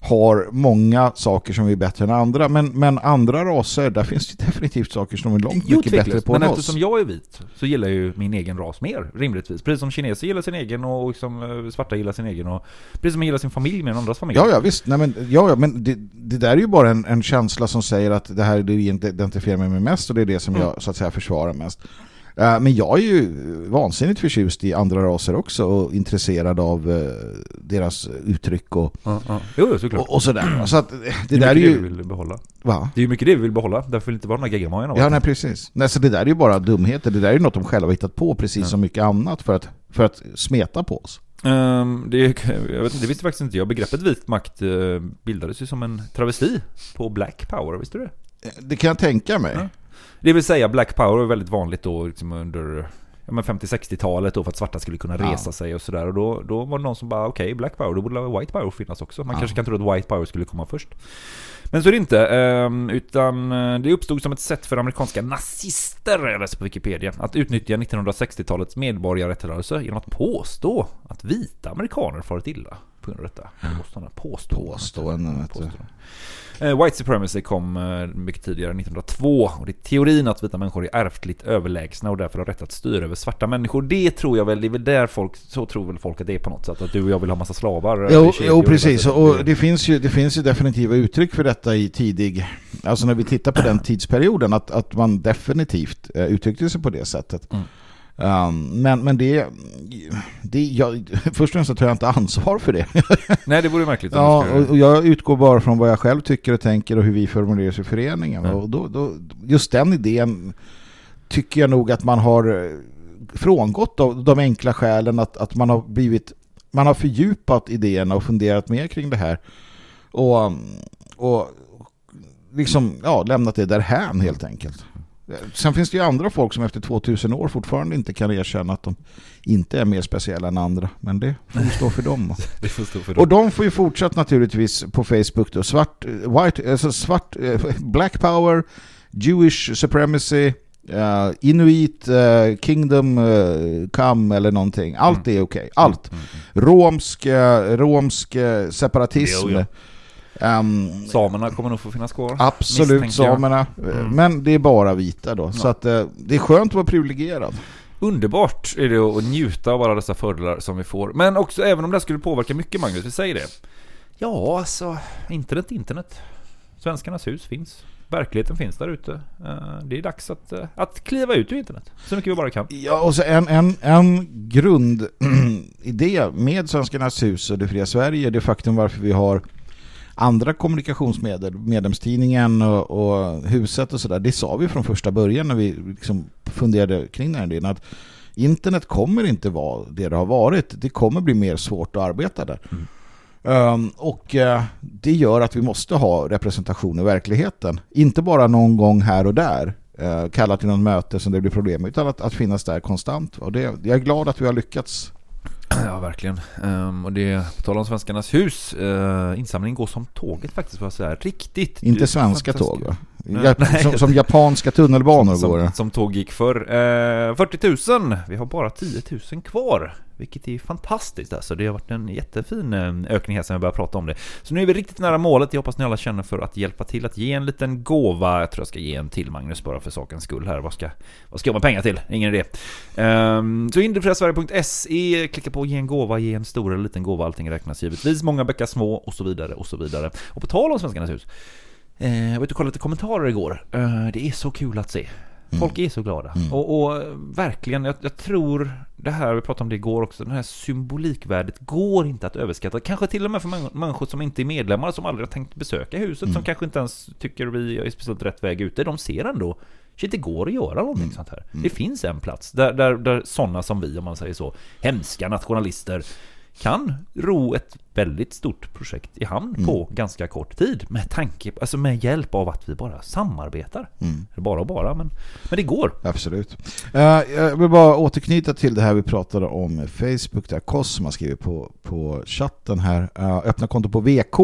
har många saker som är bättre än andra. Men, men andra raser, där finns det *laughs* definitivt saker som är långt mycket bättre på men än oss. eftersom jag är vit så gillar jag ju min egen ras mer, rimligtvis. Precis som kineser gillar sin egen och liksom, eh, svarta gillar sin egen. Och, precis som man gillar sin familj än andras familj. Ja, ja visst. Nej, men, ja, ja, men det, det där är ju bara en, en känsla som säger att det här är det jag identifierar mig med mest och det är det som mm. jag så att säga försvarar mest. Eh, men jag är ju vansinnigt förtjust i andra raser också och intresserad av uh, deras uttryck och, ja, ja. Jo, och, och sådär. Så att det, det där är ju... Det vi vill behålla. Va? Det är ju mycket det vi vill behålla. Därför vill inte vara här gegamajerna. Ja, nej, precis. Nej, så det där är ju bara dumheter. Det där är ju något de själva hittat på precis ja. som mycket annat för att, för att smeta på oss. Um, det, jag vet, det visste faktiskt inte jag. Begreppet vit makt bildades ju som en travesti på Black Power, visste du det? Det kan jag tänka mig. Ja. Det vill säga Black Power var väldigt vanligt då liksom under ja, 50-60-talet då för att svarta skulle kunna resa ja. sig och sådär. Och då, då var det någon som bara okej, okay, Black Power, då borde White Power finnas också. Man ja. kanske kan tro att White Power skulle komma först. Men så är det inte, ehm, utan eh, det uppstod som ett sätt för amerikanska nazister, jag läser på Wikipedia, att utnyttja 1960-talets medborgarrättsrörelse genom att påstå att vita amerikaner farit illa på grund av detta. Påstående. Påstående. Påstående. Påstående. Eh, White Supremacy kom eh, mycket tidigare, 1902. Och det är teorin att vita människor är ärftligt överlägsna och därför har rätt att styra över svarta människor. Det tror jag väl, det är väl där folk, så tror väl folk att det är på något sätt. Att du och jag vill ha massa slavar. Eh, jo, jo precis. Och det finns, ju, det finns ju definitiva uttryck för detta i tidig, alltså när vi tittar på den *clears throat* tidsperioden, att, att man definitivt uttryckte sig på det sättet. Mm. Um, men, men det, det jag, *laughs* först och främst tar jag inte ansvar för det. *laughs* Nej, det vore märkligt. Ja, och, och, jag utgår bara från vad jag själv tycker och tänker och hur vi formulerar oss i föreningen. Mm. Och då, då, just den idén tycker jag nog att man har eh, frångått av de enkla skälen att, att man har blivit man har fördjupat idéerna och funderat mer kring det här. Och, och liksom ja, lämnat det därhän helt enkelt. Sen finns det ju andra folk som efter 2000 år fortfarande inte kan erkänna att de inte är mer speciella än andra. Men det får stå för dem. *laughs* stå för dem. Och de får ju fortsatt naturligtvis på Facebook då. Svart, white, alltså svart, eh, *laughs* black power, Jewish supremacy, uh, Inuit, uh, Kingdom uh, come eller någonting. Allt mm. är okej. Okay. Allt. Mm, mm, mm. Romsk, romsk separatism. Jo, jo. Um, samerna kommer nog få finnas kvar. Absolut, samerna. Mm. Men det är bara vita då. Ja. Så att, uh, det är skönt att vara privilegierad. Underbart är det att njuta av alla dessa fördelar som vi får. Men också även om det skulle påverka mycket Magnus, vi säger det. Ja, alltså internet, internet. Svenskarnas hus finns. Verkligheten finns där ute. Eh, Det är dags att, eh, att kliva ut ur internet. Så mycket vi bara kan. Ja, och så en, en, en grundidé *clears throat* med Svenskarnas hus och det fria Sverige, det faktum varför vi har andra kommunikationsmedel, medlemstidningen och, och huset och sådär, det sa vi från första början när vi liksom funderade kring den här idén att internet kommer inte vara det det har varit. Det kommer bli mer svårt att arbeta där. Um, och uh, det gör att vi måste ha representation i verkligheten. Inte bara någon gång här och där uh, kalla till någon möte som det blir problem utan att, att finnas där konstant. Och det, jag är glad att vi har lyckats. Ja, verkligen. Ehm, och det, på tal om Svenskarnas hus, uh, insamlingen går som tåget faktiskt, för att säga. Riktigt. Inte svenska tåg va? Ja, som, *laughs* som japanska tunnelbanor går det. Som, som tåg gick för. Eh, 40 000. Vi har bara 10 000 kvar. Vilket är fantastiskt alltså. Det har varit en jättefin eh, ökning här sen vi började prata om det. Så nu är vi riktigt nära målet. Jag hoppas ni alla känner för att hjälpa till att ge en liten gåva. Jag tror jag ska ge en till Magnus bara för sakens skull här. Vad ska, vad ska jag med pengar till? Ingen idé. Um, så indefriasverige.se, klicka på ge en gåva, ge en stor eller liten gåva. Allting räknas givetvis. Många bäckar små och så vidare och så vidare. Och på tal om Svenskarnas hus. Eh, jag jag vet och kollade lite kommentarer igår. Eh, det är så kul att se. Folk är så glada. Mm. Och, och verkligen, jag, jag tror det här, vi pratade om det igår också, det här symbolikvärdet går inte att överskatta. Kanske till och med för män- människor som inte är medlemmar, som aldrig har tänkt besöka huset, Mm. som kanske inte ens tycker vi är speciellt rätt väg ute. De ser ändå, shit det går att göra någonting Mm. sånt här. Det finns en plats där, där, där sådana som vi, om man säger så, hemska nationalister, kan ro ett väldigt stort projekt i hamn Mm. på ganska kort tid med tanke, alltså med hjälp av att vi bara samarbetar. Mm. Bara och bara, men, men det går. Absolut. Eh, jag vill bara återknyta till det här vi pratade om Facebook där Cosma har skrivit på, på chatten här. Eh, öppna konto på VK.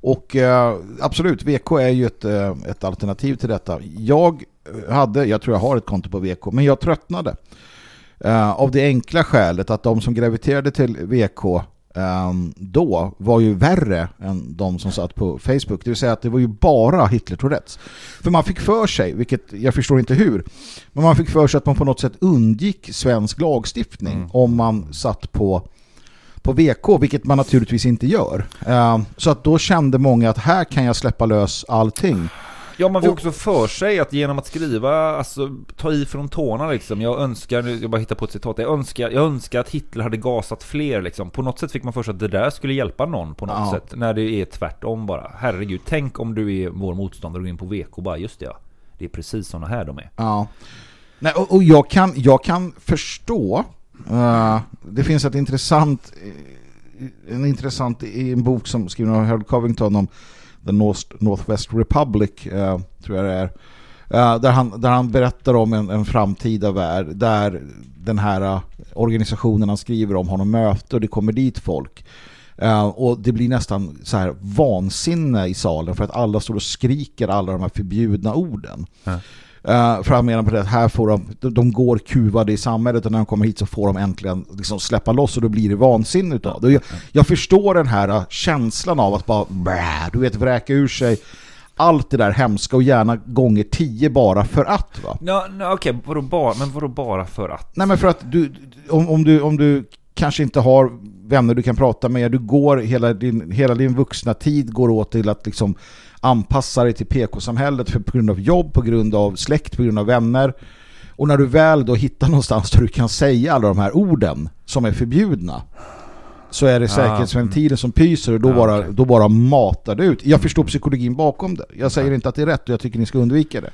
Och eh, absolut, VK är ju ett, ett alternativ till detta. Jag hade, jag tror jag har ett konto på VK, men jag tröttnade. Eh, av det enkla skälet att de som graviterade till VK ehm, då var ju värre än de som satt på Facebook. Det vill säga att det var ju bara Hitler-Tourettes. För man fick för sig, vilket jag förstår inte hur, men man fick för sig att man på något sätt undgick svensk lagstiftning om man satt på på VK, vilket man naturligtvis inte gör. Eh, så att då kände många att här kan jag släppa lös allting. Ja, man får Och- också för sig att genom att skriva, alltså ta i från tårna liksom. Jag önskar, jag bara hittar på ett citat, jag önskar, jag önskar att Hitler hade gasat fler liksom. På något sätt fick man för sig att det där skulle hjälpa någon på något Ja. sätt. När det är tvärtom bara. Herregud, tänk om du är vår motståndare och går in på VK och bara, just det ja. Det är precis sådana här de är. Ja. Nej, och, och jag, kan, jag kan förstå eh, det finns ett intressant eh, en intressant i en bok som skriven av Harold Covington om The North, Northwest Republic eh, tror jag det är. Eh, där, han, där han berättar om en, en framtida värld där den här eh, organisationen han skriver om har något möte och det kommer dit folk. Uh, och det blir nästan så här vansinne i salen för att alla står och skriker alla de här förbjudna orden. Uh, för han menar på det att här får de, de- går kuvade i samhället och när de kommer hit så får de äntligen liksom släppa loss och då blir det vansinne utav det. Jag, jag förstår den här uh, känslan av att bara, bräh, du vet, vräka ur sig allt det där hemska och gärna gånger tio bara för att va. Ja, no, okej, vadå bara, men vadå bara för att? Nej men för att du, om, om, du, om du kanske inte har vänner du kan prata med, du går hela din, hela din vuxna tid går åt till att liksom anpassa dig till PK-samhället på grund av jobb, på grund av släkt, på grund av vänner. Och när du väl då hittar någonstans där du kan säga alla de här orden som är förbjudna så är det säkerhetsventilen som pyser och då, Ja, bara, då bara matar det ut. Jag förstår psykologin bakom det. Jag säger inte att det är rätt och jag tycker ni ska undvika det.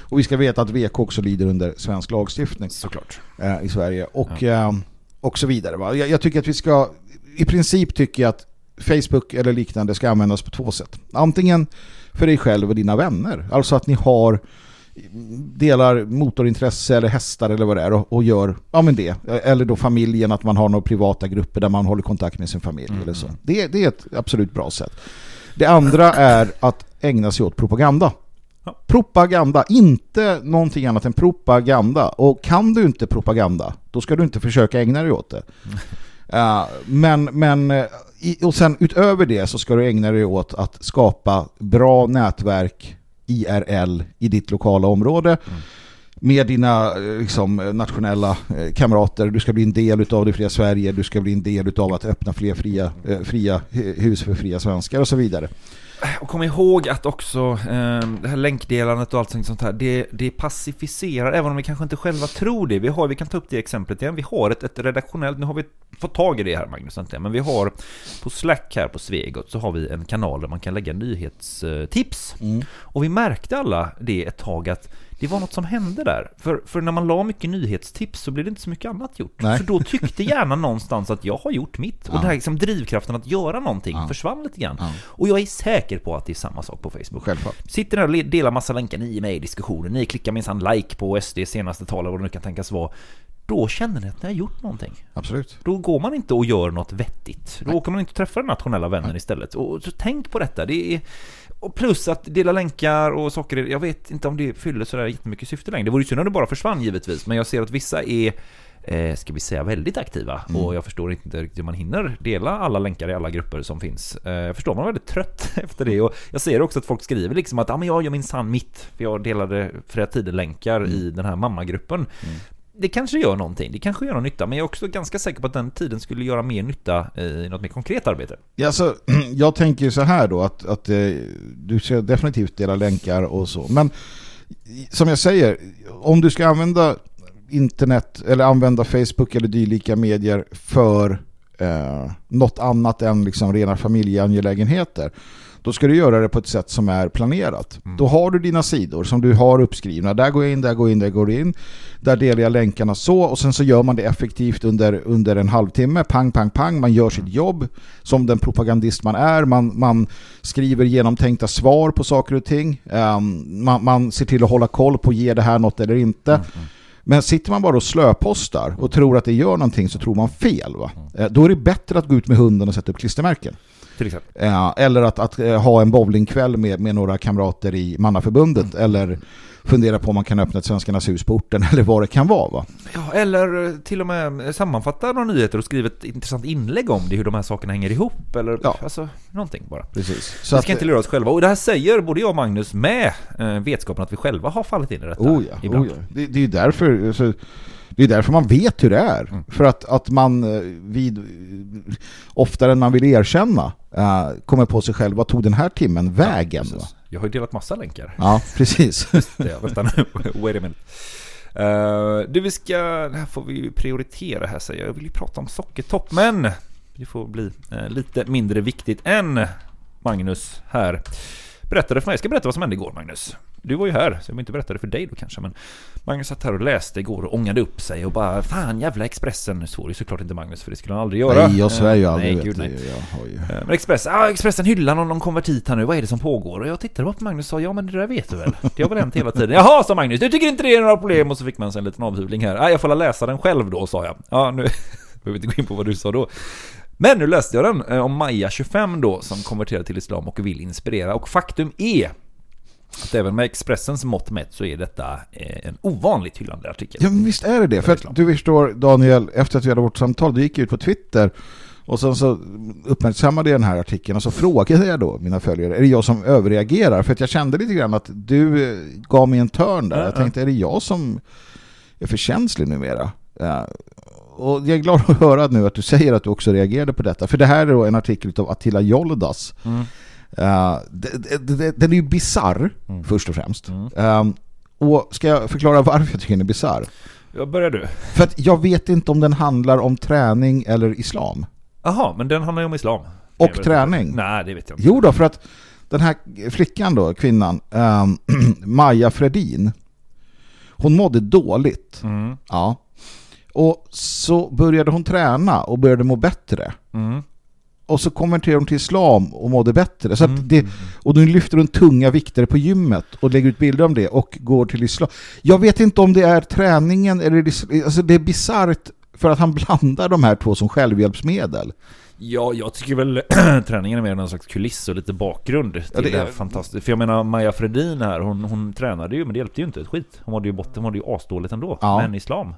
Och vi ska veta att VK också lyder under svensk lagstiftning såklart. eh, i Sverige och, eh, och så vidare. Jag tycker att vi ska, i princip tycker jag att Facebook eller liknande ska användas på två sätt. Antingen för dig själv och dina vänner. Alltså att ni har delar motorintresse eller hästar eller vad det är och, och gör ja, men det. Eller då familjen, att man har några privata grupper där man håller kontakt med sin familj eller så. Det, det är ett absolut bra sätt. Det andra är att ägna sig åt propaganda. Propaganda, inte någonting annat än propaganda. Och kan du inte propaganda, då ska du inte försöka ägna dig åt det. *laughs* Uh, men, men i, och sen utöver det så ska du ägna dig åt att skapa bra nätverk IRL i ditt lokala område. med dina eh, liksom, nationella eh, kamrater. Du ska bli en del av det fria Sverige. Du ska bli en del av att öppna fler fria, eh, fria hus för fria svenskar och så vidare. Och kom ihåg att också eh, det här länkdelandet och allt sånt här, det, det pacificerar, även om vi kanske inte själva tror det. Vi, har, vi kan ta upp det exemplet igen. Vi har ett, ett redaktionellt, nu har vi fått tag i det här Magnus, inte, men vi har på Slack här på Svegot så har vi en kanal där man kan lägga nyhetstips. Mm. Och vi märkte alla det ett tag att det var något som hände där. För, för när man la mycket nyhetstips så blev det inte så mycket annat gjort. Nej. För då tyckte gärna någonstans att jag har gjort mitt. Och ja. den här liksom drivkraften att göra någonting ja. försvann lite grann. Ja. Och jag är säker på att det är samma sak på Facebook. Självklart. Sitter där och delar massa länkar, ni är med i diskussionen, ni klickar minsann like på SD senaste tal, vad det nu kan tänkas vara då känner ni att ni har gjort någonting. Absolut. Då går man inte och gör något vettigt. Då Nej. åker man inte och träffar den nationella vännen Nej. istället. Och så tänk på detta. Det är, och plus att dela länkar och saker, jag vet inte om det fyller sådär jättemycket syfte längre. Det vore ju synd om det bara försvann givetvis, men jag ser att vissa är eh, ska vi säga väldigt aktiva mm. och jag förstår inte riktigt hur man hinner dela alla länkar i alla grupper som finns. Eh, jag förstår man är väldigt trött *laughs* efter det och jag ser också att folk skriver liksom att ah, men jag gör minsann mitt för jag delade flera tider-länkar mm. i den här mammagruppen. Mm det kanske gör någonting, det kanske gör någon nytta, men jag är också ganska säker på att den tiden skulle göra mer nytta eh, i något mer konkret arbete. Ja, alltså, *clears throat* jag tänker så här då, att, att eh, du ska definitivt dela länkar och så, men som jag säger, om du ska använda internet eller använda Facebook eller dylika medier för eh, något annat än liksom rena familjeangelägenheter då ska du göra det på ett sätt som är planerat. Mm. Då har du dina sidor som du har uppskrivna. Där går jag in, där går jag in, där går jag in. Där delar jag länkarna så och sen så gör man det effektivt under, under en halvtimme. Pang, pang, pang. Man gör sitt jobb som den propagandist man är. Man, man skriver genomtänkta svar på saker och ting. Um, man, man ser till att hålla koll på ger det här något eller inte. Mm. mm. Men sitter man bara och slöpostar och tror att det gör någonting så tror man fel. Va? Mm. Eh, då är det bättre att gå ut med hunden och sätta upp klistermärken. Till exempel. Ja, eller att, att eh, ha en bowlingkväll med, med några kamrater i Mannaförbundet. Mm. Eller fundera på om man kan öppna ett Svenskarnas hus på orten *laughs* eller vad det kan vara va? Ja, eller eh, till och med sammanfatta några nyheter och skriva ett intressant inlägg om det, hur de här sakerna hänger ihop eller ja. alltså någonting bara. Precis. Så vi ska att, inte lura oss själva. Och det här säger både jag och Magnus med eh, vetskapen att vi själva har fallit in i detta. Oh ja, ibland. Oh ja. Det, det är därför... Alltså, det är därför man vet hur det är. Mm. För att, att man eh, vid, oftare än man vill erkänna uh, kommer på sig själv, vad tog den här timmen vägen? Ja, jag har ju delat massa länkar. Ja, precis. *laughs* det, vänta nu, *laughs* wait a minute. Uh, du, vi ska, det här får vi ju prioritera här säger jag. Jag vill ju prata om sockertopp, men det får bli uh, lite mindre viktigt än Magnus här berättade för mig. Jag ska berätta vad som hände igår, Magnus. Du var ju här, så jag vill inte berätta det för dig då kanske, men Magnus satt här och läste igår och ångade upp sig och bara Fan jävla Expressen, nu svor ju såklart inte Magnus för det skulle han aldrig göra Nej jag svär ju aldrig Nej, gud, nej. Ju... Eh, men Expressen, ah, Expressen hyllar någon, någon konvertit här nu, vad är det som pågår? Och jag tittade på Magnus och sa Ja men det där vet du väl? Det har väl hänt hela tiden Jaha sa Magnus, du tycker inte det är några problem? Och så fick man sig en liten avhyvling här ah, Jag får läsa den själv då sa jag Ja nu *laughs* behöver inte gå in på vad du sa då men nu läste jag den eh, om Maja 25 då som konverterade till Islam och vill inspirera och faktum är att även med Expressens mått mätt så är detta eh, en ovanligt hyllande artikel. Ja, men visst är det det. För att du förstår, Daniel, efter att vi hade vårt samtal, du gick ut på Twitter och sen så uppmärksammade jag den här artikeln och så frågade jag då mina följare, är det jag som överreagerar? För att jag kände lite grann att du eh, gav mig en törn där. Jag tänkte, är det jag som är för känslig numera? Och jag är glad att höra nu att du säger att du också reagerade på detta. För det här är då en artikel av Attila Joldas. Mm. Uh, den är ju bizarr mm. först och främst. Mm. Um, och ska jag förklara varför jag tycker den är bizarr? Ja, börjar du. För att jag vet inte om den handlar om träning eller islam. Jaha, men den handlar ju om islam. Och träning? Nej, det vet jag inte. Jo då, för att den här flickan då, kvinnan, um, *clears throat* Maja Fredin, hon mådde dåligt. Mm. Ja. Och så började hon träna och började må bättre. Mm och så konverterar hon till islam och mådde bättre. Så mm. det, och nu lyfter hon tunga vikter på gymmet och lägger ut bilder om det och går till islam. Jag vet inte om det är träningen eller alltså det är bizarrt för att han *laughs* blandar de här två som självhjälpsmedel. Ja, jag tycker väl *clears throat* träningen är mer någon slags kuliss och lite bakgrund till ja, det, det här fantastiskt. För jag menar, Maja Fredin här, hon, hon tränade ju, men det hjälpte ju inte ett skit. Hon mådde ju botten, hon mådde ju asdåligt ändå. Ja. Men islam,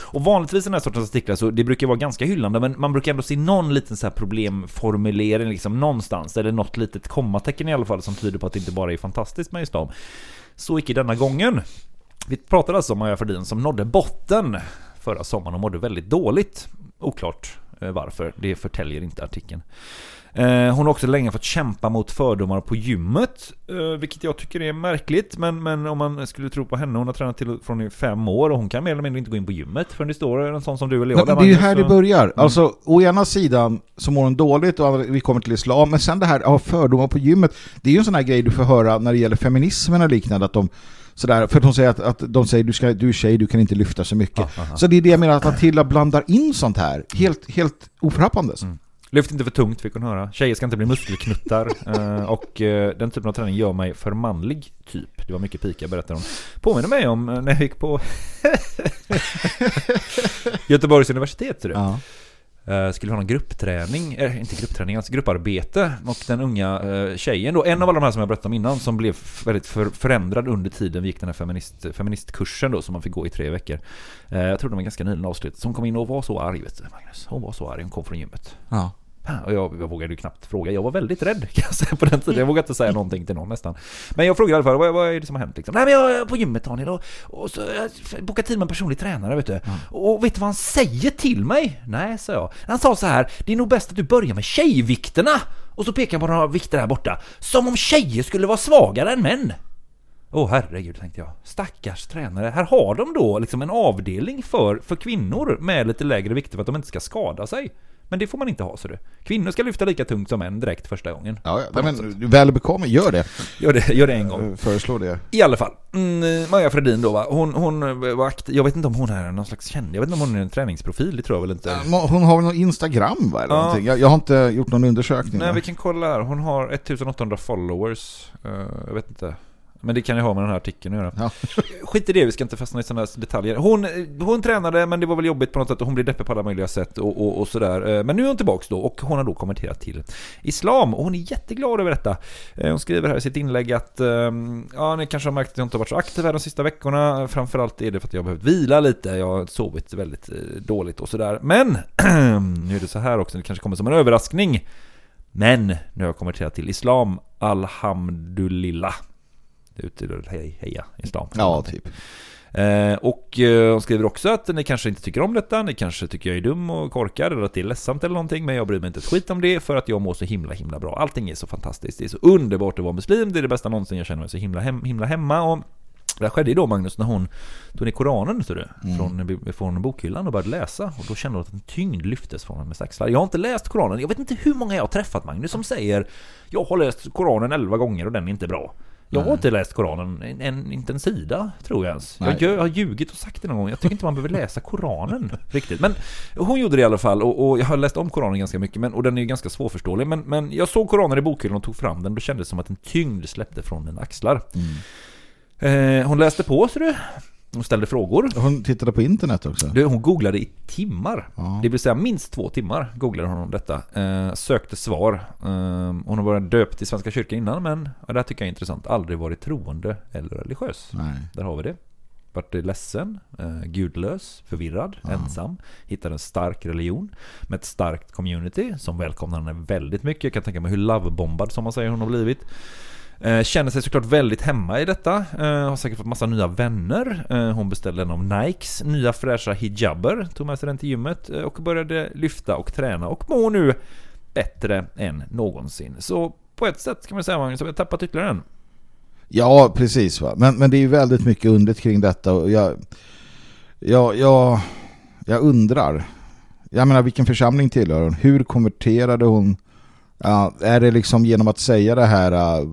och vanligtvis i den här sortens artiklar så det brukar vara ganska hyllande men man brukar ändå se någon liten så här problemformulering liksom någonstans eller något litet kommatecken i alla fall som tyder på att det inte bara är fantastiskt med islam. Så icke denna gången. Vi pratade alltså om Maja Ferdin som nådde botten förra sommaren och mådde väldigt dåligt. Oklart eh, varför, det förtäljer inte artikeln. Eh, hon har också länge fått kämpa mot fördomar på gymmet, eh, vilket jag tycker är märkligt. Men, men om man skulle tro på henne, hon har tränat till från i fem år och hon kan mer eller mindre inte gå in på gymmet förrän det står en sån som du eller jag. Men det är ju här det börjar. Mm. Alltså, å ena sidan så mår hon dåligt och vi kommer till islam, men sen det här av fördomar på gymmet, det är ju en sån här grej du får höra när det gäller feminismen och liknande, att de Sådär, för att de säger att, att de säger du, ska, du är tjej, du kan inte lyfta så mycket. Ah, så det är det jag menar att Attila blandar in sånt här. Helt, helt oförhappandes. Mm. Lyft inte för tungt fick hon höra. Tjejer ska inte bli muskelknuttar. uh, *laughs* och uh, den typen av träning gör mig för manlig, typ. Det var mycket pika, berättar hon. Påminner mig om uh, när jag gick på *laughs* Göteborgs universitet, tror du. Ja. Uh, skulle ha någon gruppträning, äh, inte gruppträning, alltså grupparbete. Och den unga uh, tjejen då, en av alla de här som jag berättade om innan, som blev väldigt för, förändrad under tiden vi gick den här feminist, feministkursen då, som man fick gå i tre veckor. Uh, jag tror den var ganska nyligen avslutad. Så hon kom in och var så arg, vet du, Magnus. Hon var så arg, hon kom från gymmet. Ja. Och jag, jag vågade ju knappt fråga. Jag var väldigt rädd *laughs* kan jag säga på den tiden. Jag vågade inte säga någonting till någon nästan. Men jag frågade i alla fall, vad, vad är det som har hänt liksom? Nej men jag är på gymmet Daniel och, och så jag bokade tid med en personlig tränare vet du. Mm. Och vet du vad han säger till mig? Nej, sa jag. Han sa så här, det är nog bäst att du börjar med tjejvikterna. Och så pekar han på några vikter här borta. Som om tjejer skulle vara svagare än män. Åh oh, herregud, tänkte jag. Stackars tränare. Här har de då liksom en avdelning för, för kvinnor med lite lägre vikter för att de inte ska skada sig. Men det får man inte ha, så du. Kvinnor ska lyfta lika tungt som män direkt första gången. Ja, ja men väl bekommer, gör det. Gör det, gör det en gång. Föreslå det. I alla fall. Mm, Maja Fredin då va, hon, hon var aktiv, jag vet inte om hon är någon slags känd, jag vet inte om hon är en träningsprofil, det tror jag väl inte. Hon har väl någon Instagram va, eller ja. någonting. Jag, jag, har inte gjort någon undersökning. Nej, vi kan kolla här. Hon har 1800 followers. Uh, jag vet inte. Men det kan ju ha med den här artikeln att göra. Ja. *laughs* Skit i det, vi ska inte fastna i sådana detaljer. Hon, hon tränade, men det var väl jobbigt på något sätt och hon blev deppig på alla möjliga sätt och, och, och, sådär. Eh, men nu är hon tillbaks då och hon har då kommenterat till Islam och hon är jätteglad över detta. Eh, hon skriver här i sitt inlägg att ehm, ja, ni kanske har märkt att jag inte har varit så aktiv här de sista veckorna. Framförallt är det för att jag har behövt vila lite. Jag har sovit väldigt eh, dåligt och sådär. Men *clears throat* nu är det så här också, det kanske kommer som en överraskning. Men nu har jag kommenterat till Islam, Alhamdulillah ute hej, heja islam. Ja, typ. Eh, och eh, hon skriver också att ni kanske inte tycker om detta, ni kanske tycker jag är dum och korkad eller att det är ledsamt eller någonting, men jag bryr mig inte ett skit om det för att jag mår så himla himla bra. Allting är så fantastiskt, det är så underbart att vara muslim, det är det bästa någonsin, jag känner mig så himla, hem, himla hemma. Och det här skedde ju då Magnus när hon tog ner Koranen du, mm. från, från bokhyllan och började läsa och då kände hon att en tyngd lyftes från hennes axlar. Jag har inte läst Koranen, jag vet inte hur många jag har träffat Magnus som säger Jag har läst Koranen elva gånger och den är inte bra. Jag har inte läst Koranen, en, en, inte en sida tror jag ens. Jag, jag, har ljugit och sagt det någon gång. Jag tycker inte man behöver läsa Koranen *laughs* riktigt. Men hon gjorde det i alla fall och, och, jag har läst om Koranen ganska mycket men, och den är ju ganska svårförståelig. Men, men jag såg Koranen i bokhyllan och tog fram den. Då kändes det som att en tyngd släppte från mina axlar. Mm. Eh, hon läste på så du. Hon ställde frågor. Hon tittade på internet också. Du, hon googlade i timmar. Ja. Det vill säga minst två timmar googlade hon om detta. Eh, sökte svar. Eh, hon har varit döpt i Svenska kyrkan innan men ja, det här tycker jag är intressant. Aldrig varit troende eller religiös. Nej. Där har vi det. Vart ledsen, eh, gudlös, förvirrad, ja. ensam. Hittade en stark religion med ett starkt community som välkomnar henne väldigt mycket. Jag kan tänka mig hur lovebombad som man säger hon har blivit. Eh, känner sig såklart väldigt hemma i detta. Eh, har säkert fått massa nya vänner. Eh, hon beställde en av Nikes nya fräscha hijaber. Tog med sig den till gymmet och började lyfta och träna och mår nu bättre än någonsin. Så på ett sätt kan man säga Magnus, att vi tappat ytterligare en. Ja, precis. Va? Men, men det är ju väldigt mycket undret kring detta. Och jag, jag, jag, jag undrar. Jag menar, vilken församling tillhör hon? Hur konverterade hon Ja, är det liksom genom att säga det här äh,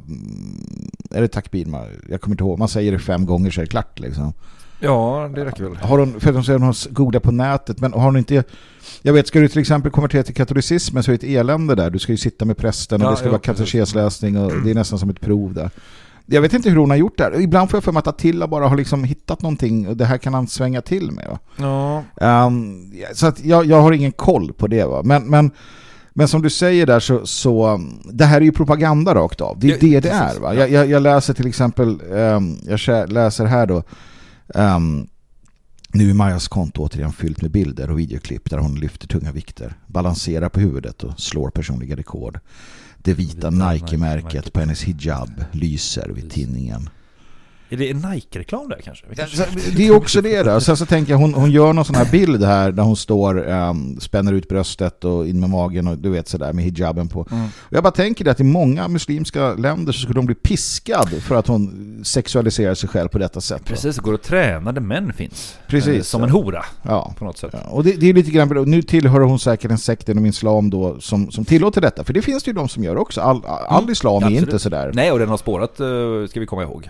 är det takbir? Jag kommer inte ihåg, man säger det fem gånger så är det klart liksom. Ja, det räcker väl. Har hon, för de säger att hon har goda på nätet, men har hon inte... Jag vet, ska du till exempel konvertera till katolicismen så är det ett elände där. Du ska ju sitta med prästen och ja, det ska ja, vara katekesläsning och det är nästan som ett prov där. Jag vet inte hur hon har gjort det. Ibland får jag för mig att Attila bara har liksom hittat någonting och det här kan han svänga till med. Va? Ja. Um, så att jag, jag har ingen koll på det. Va? Men, men men som du säger där så, så det här är ju propaganda rakt av. Det är det det är va? Jag, jag, jag läser till exempel, um, jag läser här då, um, nu är Majas konto återigen fyllt med bilder och videoklipp där hon lyfter tunga vikter, balanserar på huvudet och slår personliga rekord. Det vita, Nike-märket på hennes hijab lyser vid tinningen. Är det en Nike-reklam där kanske? Det är också det där. Sen så tänker jag, hon, hon gör någon sån här bild här där hon står, um, spänner ut bröstet och in med magen och du vet sådär med hijaben på. Mm. Och jag bara tänker det att i många muslimska länder så skulle de bli piskad för att hon sexualiserar sig själv på detta sätt. Precis, det går att träna där män finns. Precis. Eh, som en hora. Ja. På något sätt. Ja. Och det, det, är lite grann, nu tillhör hon säkert en sekt inom islam då som, som tillåter detta. För det finns det ju de som gör också. All, all mm. islam är inte sådär. Nej, och den har spårat, eh, ska vi komma ihåg.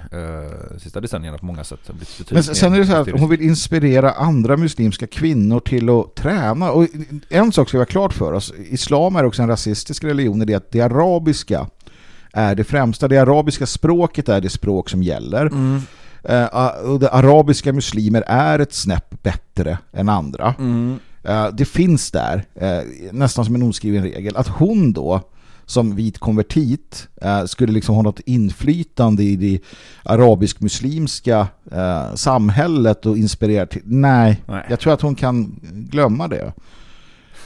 Sista decennierna på många sätt. Men sen är det så här att hon vill inspirera andra muslimska kvinnor till att träna. Och en sak ska vi ha klart för oss. Islam är också en rasistisk religion i det att det arabiska är det främsta. Det arabiska språket är det språk som gäller. Mm. Uh, och det arabiska muslimer är ett snäpp bättre än andra. Mm. Uh, det finns där, uh, nästan som en oskriven regel, att hon då som vit konvertit eh, skulle liksom ha något inflytande i det arabisk-muslimska eh, samhället och inspirera till. Nej, Nej, jag tror att hon kan glömma det.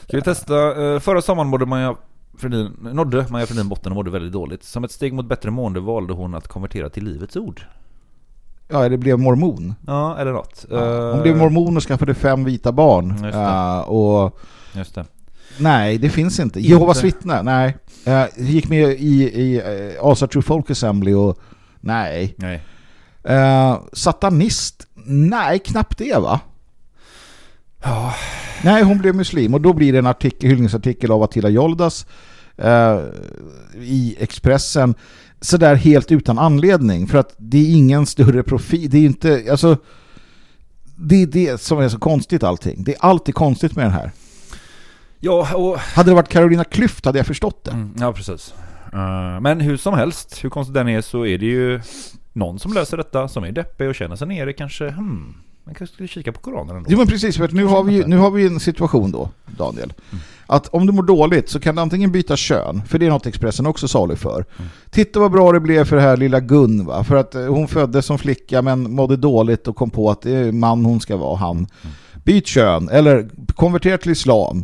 Ska vi testa? Eh, förra sommaren mådde Maja Fredin, nådde Maja Fredin botten och mådde väldigt dåligt. Som ett steg mot bättre mående valde hon att konvertera till livets ord. Ja, det blev mormon. Ja, eller något. Ja, hon blev mormon och skaffade fem vita barn. Just det. Uh, och Just det. Nej, det finns inte. inte. Jehovas vittne, nej. Jag gick med i, i uh, Asa True Folk Assembly och nej. nej. Uh, satanist, nej, knappt det va? Ja. Nej, hon blev muslim och då blir det en artikel, hyllningsartikel av Attila Joldas uh, i Expressen sådär helt utan anledning för att det är ingen större profil, det är inte, alltså det är det som är så konstigt allting. Det är alltid konstigt med den här. Ja, och... Hade det varit Carolina Klüft hade jag förstått det. Mm, ja, precis. Uh, men hur som helst, hur konstigt den är så är det ju någon som löser detta som är deppig och känner sig nere kanske. Hmm, man kanske skulle kika på Koranen ändå. Jo men precis, för nu har, vi, nu har vi en situation då, Daniel. Mm. Att om du mår dåligt så kan du antingen byta kön, för det är något Expressen också salig för. Mm. Titta vad bra det blev för det här lilla Gun va? För att eh, hon föddes som flicka men mådde dåligt och kom på att det är man hon ska vara, han. Mm. Byt kön, eller konvertera till islam.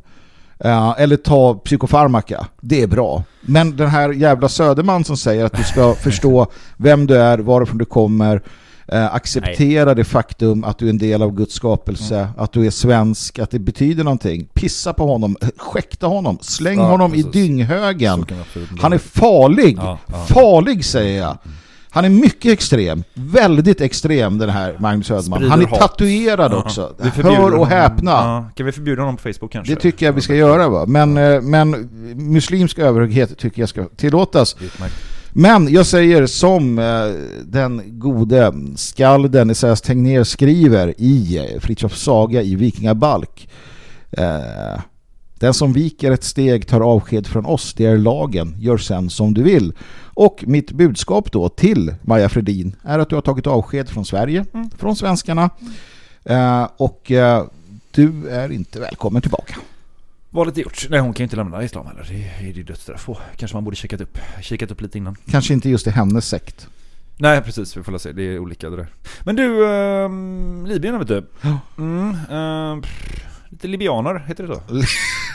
Uh, eller ta psykofarmaka. Det är bra. Men den här jävla Söderman som säger att du ska *laughs* förstå vem du är, varifrån du kommer, uh, acceptera Nej. det faktum att du är en del av Guds skapelse, mm. att du är svensk, att det betyder någonting. Pissa på honom, skäkta honom, släng ja, honom precis. i dynghögen. Han är farlig. Ja, ja. Farlig säger jag. Mm. Han är mycket extrem. Väldigt extrem den här Magnus Söderman. Han är tatuerad hat. också. Hör och häpna. Ja. Kan vi förbjuda honom på Facebook kanske? Det tycker jag vi ska göra va. Men, eh, men muslimsk överhöghet tycker jag ska tillåtas. Men jag säger som eh, den gode skalden Esaias Tegnér skriver i eh, Fritjof Saga i Vikingabalk. Den som viker ett steg tar avsked från oss, det är lagen. Gör sen som du vill. Och mitt budskap då till Maja Fredin är att du har tagit avsked från Sverige, mm. från svenskarna. Eh, och eh, du är inte välkommen tillbaka. Valet är gjort. Nej, hon kan ju inte lämna islam heller. Det är ju dödsstraff på. Kanske man borde kikat upp, kikat upp lite innan. Kanske inte just i hennes sekt. Nej, precis. Vi får se. Det är olika det där. Men du, äh, Libyen vet du. Mm, äh, lite libianer, heter det så? *laughs*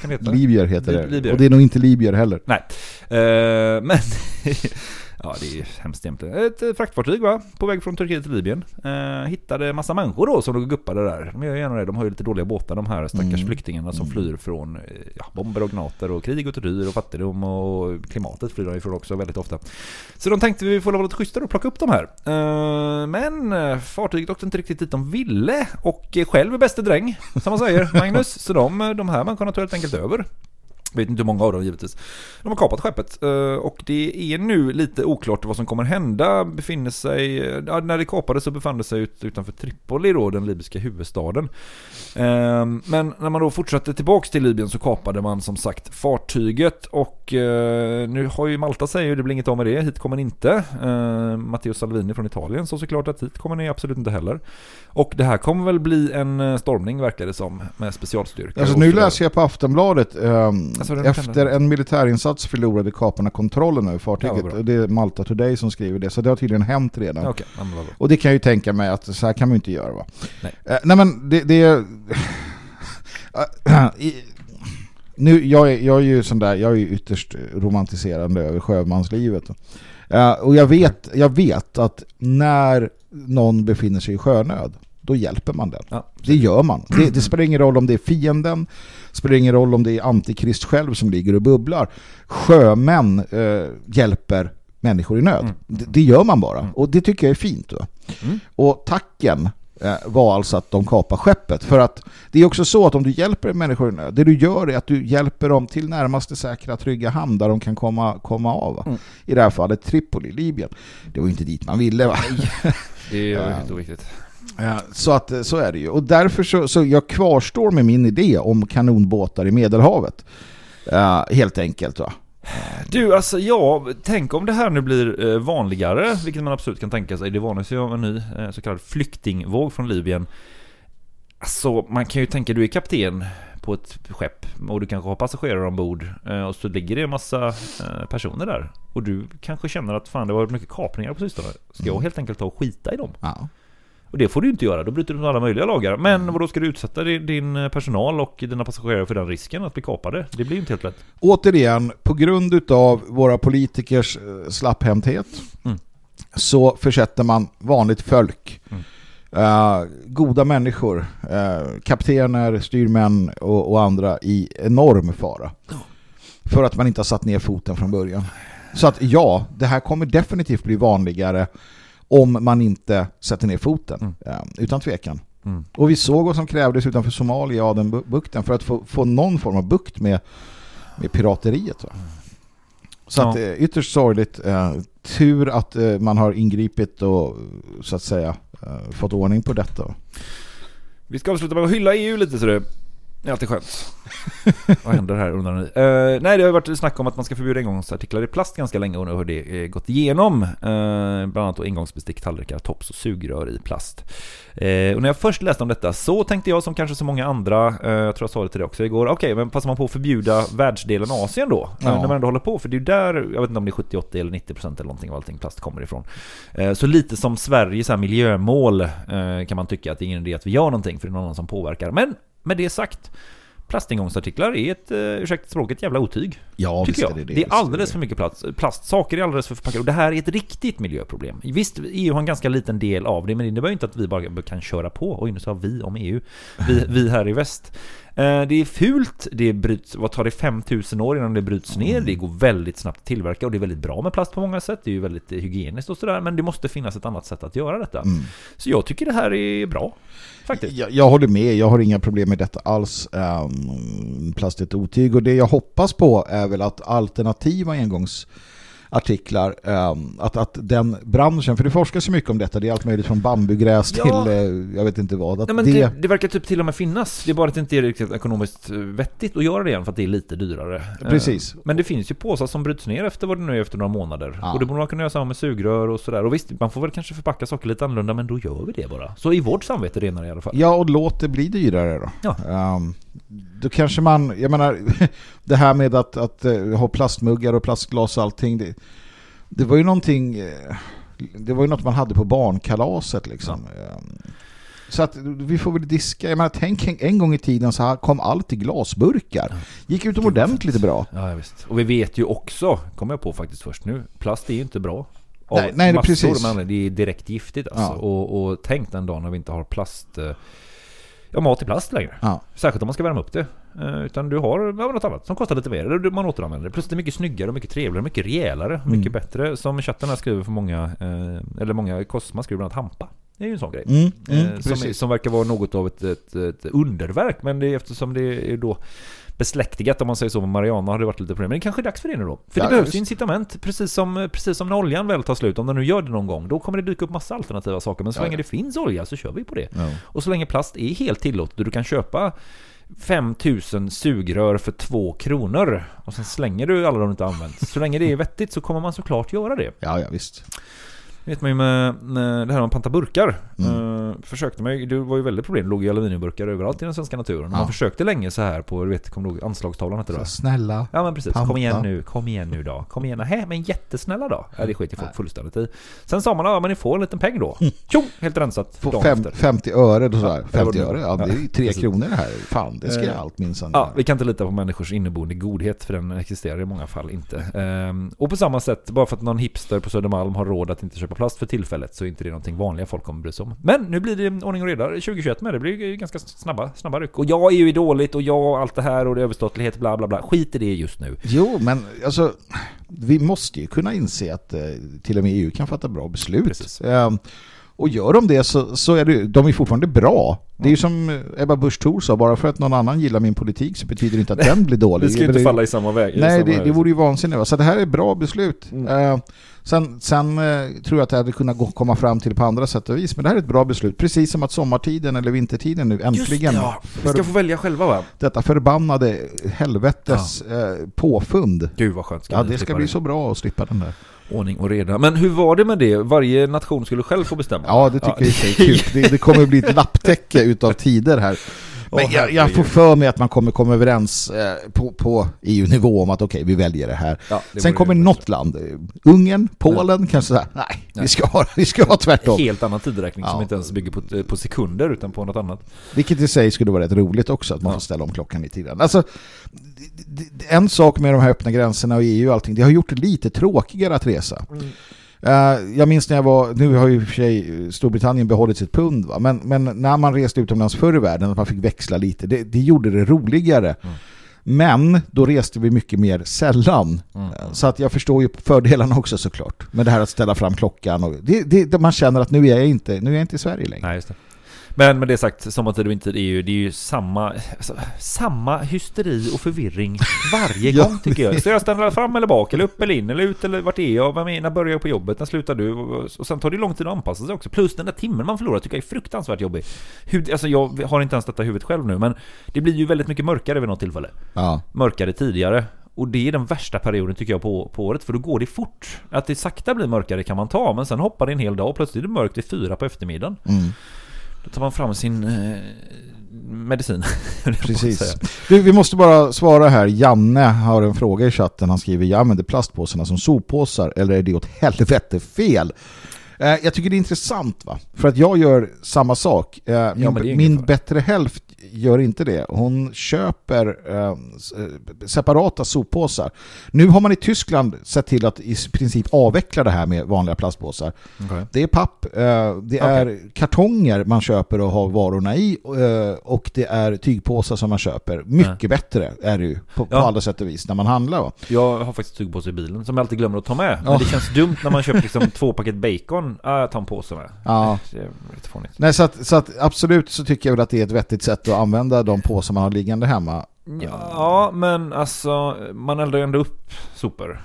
kan heta. Libyer heter det. Libyer. Och det är nog inte Libyer heller. Nej. Uh, men *laughs* Ja, det är hemskt egentligen. Ett eh, fraktfartyg va? På väg från Turkiet till Libyen. Eh, hittade massa människor då som låg och guppade där. De gör gärna det. De har ju lite dåliga båtar de här stackars mm. flyktingarna som mm. flyr från eh, ja, bomber och gnater och krig och tortyr och fattigdom och klimatet flyr de ifrån också väldigt ofta. Så de tänkte vi får vara lite schyssta och plocka upp de här. Eh, men eh, fartyget åkte inte riktigt dit de ville och själv är bäste dräng, som man säger, *laughs* Magnus. Så de, de här människorna tog helt enkelt över. Vet inte hur många av dem givetvis. De har kapat skeppet eh, och det är nu lite oklart vad som kommer hända. Befinner sig, ja, när det kapades så befann det sig ut, utanför Tripoli då, den libyska huvudstaden. Eh, men när man då fortsatte tillbaks till Libyen så kapade man som sagt fartyget och eh, nu har ju Malta säger det blir inget av med det, hit kommer ni inte. Matteo Salvini från Italien så såklart att hit kommer ni absolut inte heller. Och det här kommer väl bli en eh, stormning verkar det som med specialstyrka. Alltså nu läser jag på Aftonbladet um Alltså, Efter en militärinsats förlorade kaparna kontrollen över fartyget. Ja, det är Malta Today som skriver det. Så det har tydligen hänt redan. Okay. och det kan jag ju tänka mig att så här kan man inte göra va? Nej, eh, nej men det, det är... *sniffs* nu, jag, är, jag är ju sån där, jag är ju ytterst romantiserande över sjömanslivet. Eh, och jag vet, jag vet att när någon befinner sig i sjönöd, då hjälper man den. Ja, Det gör man. Det, det spelar ingen roll om det är fienden, det spelar ingen roll om det är antikrist själv som ligger och bubblar. Sjömän eh, hjälper människor i nöd. Mm. Det, det gör man bara. Och det tycker jag är fint. Då. Mm. Och tacken var alltså att de kapar skeppet. För att det är också så att om du hjälper människor i nöd, det du gör är att du hjälper dem till närmaste säkra trygga hamn där de kan komma, komma av. Mm. I det här fallet Tripoli, Libyen. Det var ju inte dit man ville va? *laughs* Det är helt oviktigt. Ja, så, att, så är det ju. Och därför så, så jag kvarstår med min idé om kanonbåtar i Medelhavet. Ja, helt enkelt va. Du, alltså ja, tänk om det här nu blir eh, vanligare, vilket man absolut kan tänka sig. Det varnas ju av en ny eh, så kallad flyktingvåg från Libyen. Alltså, man kan ju tänka, du är kapten på ett skepp och du kanske har passagerare ombord eh, och så ligger det en massa personer där. Och du kanske känner att fan det har varit mycket kapningar på sistone. Ska jag helt enkelt ta och skita i dem? Ja. Och det får du inte göra, då bryter du mot alla möjliga lagar. Men vadå, ska du utsätta din- din personal och dina passagerare för den risken att bli kapade? Det blir inte helt lätt. Återigen, på grund av våra politikers eh, slapphämthet Mm. så försätter man vanligt folk, Mm. eh, goda människor, uh, kaptener, styrmän och, och andra i enorm fara. För att man inte har satt ner foten från början. Så att ja, det här kommer definitivt bli vanligare om man inte sätter ner foten. Mm. eh, utan tvekan. Mm. Och vi såg vad som krävdes utanför Somalia, Adenbukten, för att få, få någon form av bukt med, med pirateriet. Va? Så Ja. att, eh, ytterst sorgligt. Eh, tur att eh, man har ingripit och så att säga eh, fått ordning på detta. Vi ska avsluta med att hylla EU lite så det det är alltid skönt. *laughs* Vad händer här undrar ni? Eh, nej, det har varit snack om att man ska förbjuda engångsartiklar i plast ganska länge och nu har det eh, gått igenom. Uh, bland annat då engångsbestick, tallrikar, tops och sugrör i plast. Eh, och när jag först läste om detta så tänkte jag som kanske så många andra, jag tror jag sa det till dig också igår, okej men passar man på att förbjuda världsdelen Asien då? Ja. när man ändå håller på, för det är ju där, jag vet inte om det är 70, 80 eller 90% eller någonting av allting plast kommer ifrån. Så lite som Sverige, så här miljömål kan man tycka att det är ingen idé att vi gör någonting för det är någon annan som påverkar. Men med det sagt, plastingångsartiklar är ett, uh, ursäkta språket, jävla otyg. Ja, Tycker jag. visst Det, det. är alldeles för mycket plast. plast. Saker är alldeles för förpackade. Och det här är ett riktigt miljöproblem. Visst, EU har en ganska liten del av det, men det innebär ju inte att vi bara kan köra på. Och nu sa vi om EU. Vi, vi här i väst. Eh, Det är fult, det bryts, vad tar det 5000 år innan det bryts ner? Det går väldigt snabbt att tillverka och det är väldigt bra med plast på många sätt. Det är ju väldigt hygieniskt och sådär, men det måste finnas ett annat sätt att göra detta. Mm. Så jag tycker det här är bra, faktiskt. Jag, jag håller med, jag har inga problem med detta alls. Um, plast är ett otyg och det jag hoppas på är väl att alternativa engångsartiklar, ehm, att, att den branschen, för det forskas så mycket om detta, det är allt möjligt från bambugräs Ja. till eh, jag vet inte vad. Nej, men det, det, det verkar typ till och med finnas. Det är bara att det inte är riktigt ekonomiskt eh, vettigt att göra det igen för att det är lite dyrare. Precis. Eh, Men det finns ju påsar som bryts ner efter vad det nu är efter några månader. Ja. Och det borde man kunna göra samma med sugrör och sådär. Och visst, man får väl kanske förpacka saker lite annorlunda, men då gör vi det bara. Så i vårt samvete renare i alla fall. Ja, och låt det bli dyrare då. Ja. Ehm, då kanske man, jag menar, *laughs* det här med att, att eh, ha plastmuggar och plastglas och allting, det, det var ju någonting, eh, det var ju något man hade på barnkalaset liksom. Ehm, Så att vi får väl diska, jag menar, tänk en, en gång i tiden så här kom allt i glasburkar. Gick utomordentligt bra. Ja, ja, visst. Och vi vet ju också, kommer jag på faktiskt först nu, plast är ju inte bra. Av Nej, nej, massor precis. det är direkt giftigt alltså. Ja. Och, och tänk den dagen när vi inte har plast, eh, ja mat i plast längre. Ja. Särskilt om man ska värma upp det. Eh, Utan du har något annat som kostar lite mer. Eller man återanvänder det. Plus det är mycket snyggare, mycket trevligare, mycket rejälare, mycket Mm. bättre. Som chatten här skriver för många, eh, eller många Cosma skriver bland annat hampa. Det är ju en sån grej. Mm, mm, Eh, som, precis. som verkar vara något av ett, ett, ett underverk. Men det är eftersom det är då besläktigat om man säger så med Mariana har det varit lite problem. Men det kanske är dags för det nu då. För Ja, det behövs ju incitament. Precis som, precis som när oljan väl tar slut. Om den nu gör det någon gång. Då kommer det dyka upp massa alternativa saker. Men så Ja, länge ja. det finns olja så kör vi på det. Och så länge plast är helt tillåtet och du kan köpa 5000 sugrör för 2 kronor och sen slänger du alla de inte använt. Så länge det är vettigt så kommer man såklart göra det. ja, ja, visst. Vet man ju med, med det här med panta burkar. Mm. Eh, eh, försökte man ju, det var ju väldigt problem, det låg ju aluminiumburkar överallt i den svenska naturen. Ja. Man försökte länge så här på, du vet, kommer du ihåg anslagstavlan hette det snälla. Ja men precis, kom Panta. igen nu, kom igen nu då, kom igen, hä men jättesnälla då. Ja det skiter folk fullständigt i. Sen sa man, ja men ni får en liten peng då. Tjo, helt rensat. Fem, efter. 50 öre då sådär. Ja, det var 50 det. öre, ja det är ju Ja, 3 precis. kronor det här. Fan, det ska Eh, jag allt minsann Ja, vi kan inte lita på människors inneboende godhet för den existerar i många fall inte. Ehm, och på samma sätt, bara för att någon hipster på Södermalm har råd att inte köpa plast för tillfället så är inte det någonting vanliga folk kommer bry sig om. Men nu blir det ordning och reda 2021 med det. blir ju ganska snabba, snabba ryck. Och jag är ju dåligt och jag och allt det här och det är överstatlighet bla bla bla. Skit i det just nu. Jo, men alltså vi måste ju kunna inse att eh, till och med EU kan fatta bra beslut. Precis. Och gör de det så, så är det, de är fortfarande bra. Det är ju som eh, Ebba Busch Thor sa, bara för att någon annan gillar min politik så betyder det inte att den blir *laughs* dålig. Vi ska ju inte det- falla i samma väg. Nej, samma det, det vore ju vansinnigt. va? Så det här är bra beslut. Eh, sen sen eh, tror jag att det hade kunnat gå, komma fram till på andra sätt och vis. Men det här är ett bra beslut. Precis som att sommartiden eller vintertiden nu äntligen. Just det, ja. Vi ska få välja själva va? Detta förbannade helvetes eh, påfund. Gud vad skönt. Ja, det ska bli så bra att slippa den där. Ordning och reda. Men hur var det med det? Varje nation skulle själv få bestämma? Ja, det tycker jag är kul. *laughs* Det, det kommer bli ett lapptäcke utav tider här. Men jag, jag får för mig att man kommer komma överens eh, på, på EU-nivå om att okej, vi väljer det här. Ja, det Sen kommer något land, eh, Ungern, Polen, kanske så här, nej, Nej. Vi, ska ha, vi ska ha tvärtom. Helt annan tideräkning som Ja. inte ens bygger på, på sekunder utan på något annat. Vilket i sig skulle vara rätt roligt också, att man Ja. får ställa om klockan i tiden. Alltså, en sak med de här öppna gränserna och EU och allting, det har gjort det lite tråkigare att resa. Eh, jag minns när jag var, nu har ju för sig eh, Storbritannien behållit sitt pund, va? Men, men när man reste utomlands förr i världen, att man fick växla lite, det, det gjorde det roligare. Mm. Men då reste vi mycket mer sällan. Mm. Eh, Så att jag förstår ju fördelarna också såklart. Med det här att ställa fram klockan. Och det, det, man känner att nu är jag inte, nu är jag inte i Sverige längre. Nej, just det. Men med det sagt, sommartid och vintertid är ju, det är ju samma, alltså, samma hysteri och förvirring varje *laughs* gång tycker jag. Ska jag ställa fram eller bak, eller upp eller in, eller ut, eller vart är jag? Vad menar, när börjar jag på jobbet? När slutar du? Och, och sen tar det lång tid att anpassa sig också. Plus den där timmen man förlorar tycker jag är fruktansvärt jobbig. Hur, alltså jag har inte ens detta i huvudet själv nu, men det blir ju väldigt mycket mörkare vid något tillfälle. Ja. mörkare tidigare. Och det är den värsta perioden tycker jag på, på året, för då går det fort. Att det sakta blir mörkare kan man ta, men sen hoppar det en hel dag och plötsligt är det mörkt vid fyra på eftermiddagen. Mm. Då tar man fram sin eh, medicin. *laughs* Precis. Du, vi måste bara svara här. Janne har en fråga i chatten. Han skriver, jag använder plastpåsarna som soppåsar eller är det åt helvete fel? Eh, jag tycker det är intressant va? För att jag gör samma sak. Eh, min ingen min bättre hälft gör inte det. Hon köper eh, eh, separata soppåsar. Nu har man i Tyskland sett till att i princip avveckla det här med vanliga plastpåsar. Okej. Det är papp, eh, det är kartonger man köper och har varorna i eh, och det är tygpåsar som man köper. Mycket bättre är det ju på, på Ja. alla sätt och vis när man handlar. Va? Jag har faktiskt tygpåse i bilen som jag alltid glömmer att ta med. Men Ja. det känns dumt när man köper liksom två paket bacon. Ah, jag tar en påse med. Ja. Nej, så, att, så att absolut så tycker jag väl att det är ett vettigt sätt att använda de påsar man har liggande hemma. Ja, men alltså man eldar ju ändå upp sopor.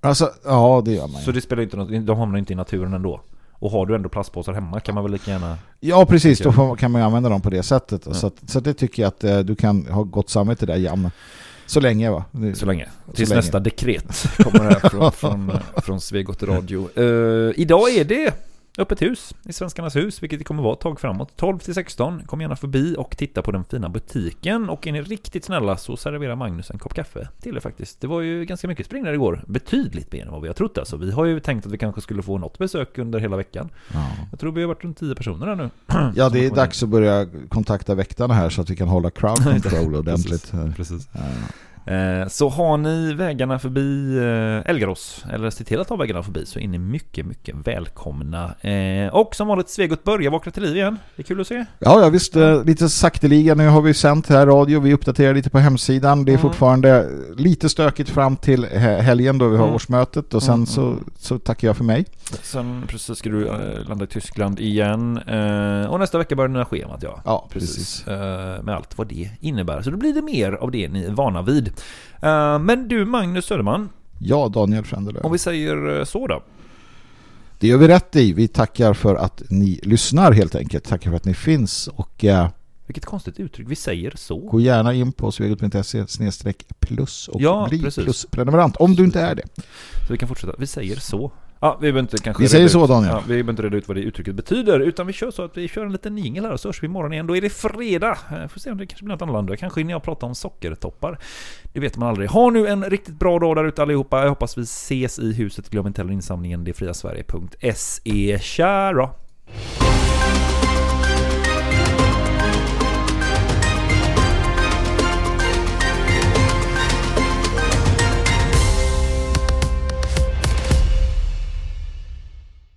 Alltså, ja det gör man Så ju. det spelar inte något, de hamnar inte i naturen ändå. Och har du ändå plastpåsar hemma kan man väl lika gärna... Ja, precis. Då får, kan man ju använda dem på det sättet. Så, att, så att det tycker jag att eh, du kan ha gott samvete där, Janne. Så länge va? Så länge. Tills länge. nästa dekret kommer här från, från, från Svegot Radio. Eh, idag är det öppet hus i Svenskarnas hus, vilket det kommer vara ett tag framåt. 12 till 16. Kom gärna förbi och titta på den fina butiken. Och är ni riktigt snälla så serverar Magnus en kopp kaffe till er faktiskt. Det var ju ganska mycket spring där igår. Betydligt mer än vad vi har trott alltså. Vi har ju tänkt att vi kanske skulle få något besök under hela veckan. Ja. Jag tror vi har varit runt 10 personer här nu. *clears throat* Ja, det är dags att börja kontakta väktarna här så att vi kan hålla crowd *laughs* control ordentligt. in. Precis. Ja. Eh, Så har ni vägarna förbi eh, Elgarås, eller se till att ha vägarna förbi, så är ni mycket, mycket välkomna. Eh, Och som vanligt, Svegot börjar vakna till liv igen. Det är kul att se. Ja, ja visst, lite sakteliga. Nu har vi sänt här radio, vi uppdaterar lite på hemsidan. Det är Mm. fortfarande lite stökigt fram till he- helgen då vi har Mm. årsmötet och sen Mm, så, mm. så tackar jag för mig. Sen precis ska du landa i Tyskland igen. Och nästa vecka börjar det nya schemat, ja. Ja, Precis. precis. Med allt vad det innebär. Så då blir det mer av det ni är vana vid. Eh, Men du, Magnus Söderman, Ja, Daniel Frändelöv. om vi säger eh, så då. Det gör vi rätt i. Vi tackar för att ni lyssnar helt enkelt. Tackar för att ni finns och eh, Vilket konstigt uttryck, vi säger så. gå gärna in på svegot.se snedstreck plus och Ja, bli precis. plusprenumerant om du inte är det. Så vi kan fortsätta. Vi säger så. Ja, vi behöver inte kanske Vi säger så, ut, Daniel. Ja, vi behöver inte reda ut vad det uttrycket betyder, utan vi kör så att vi kör en liten jingel här och så hörs vi imorgon igen. Då är det fredag. Eh, Får se om det kanske blir något annorlunda. Kanske hinner jag prata om sockertoppar. Det vet man aldrig. Ha nu en riktigt bra dag där ute allihopa. Jag hoppas vi ses i huset. Glöm inte heller insamlingen detfriasverige.se. Tja då!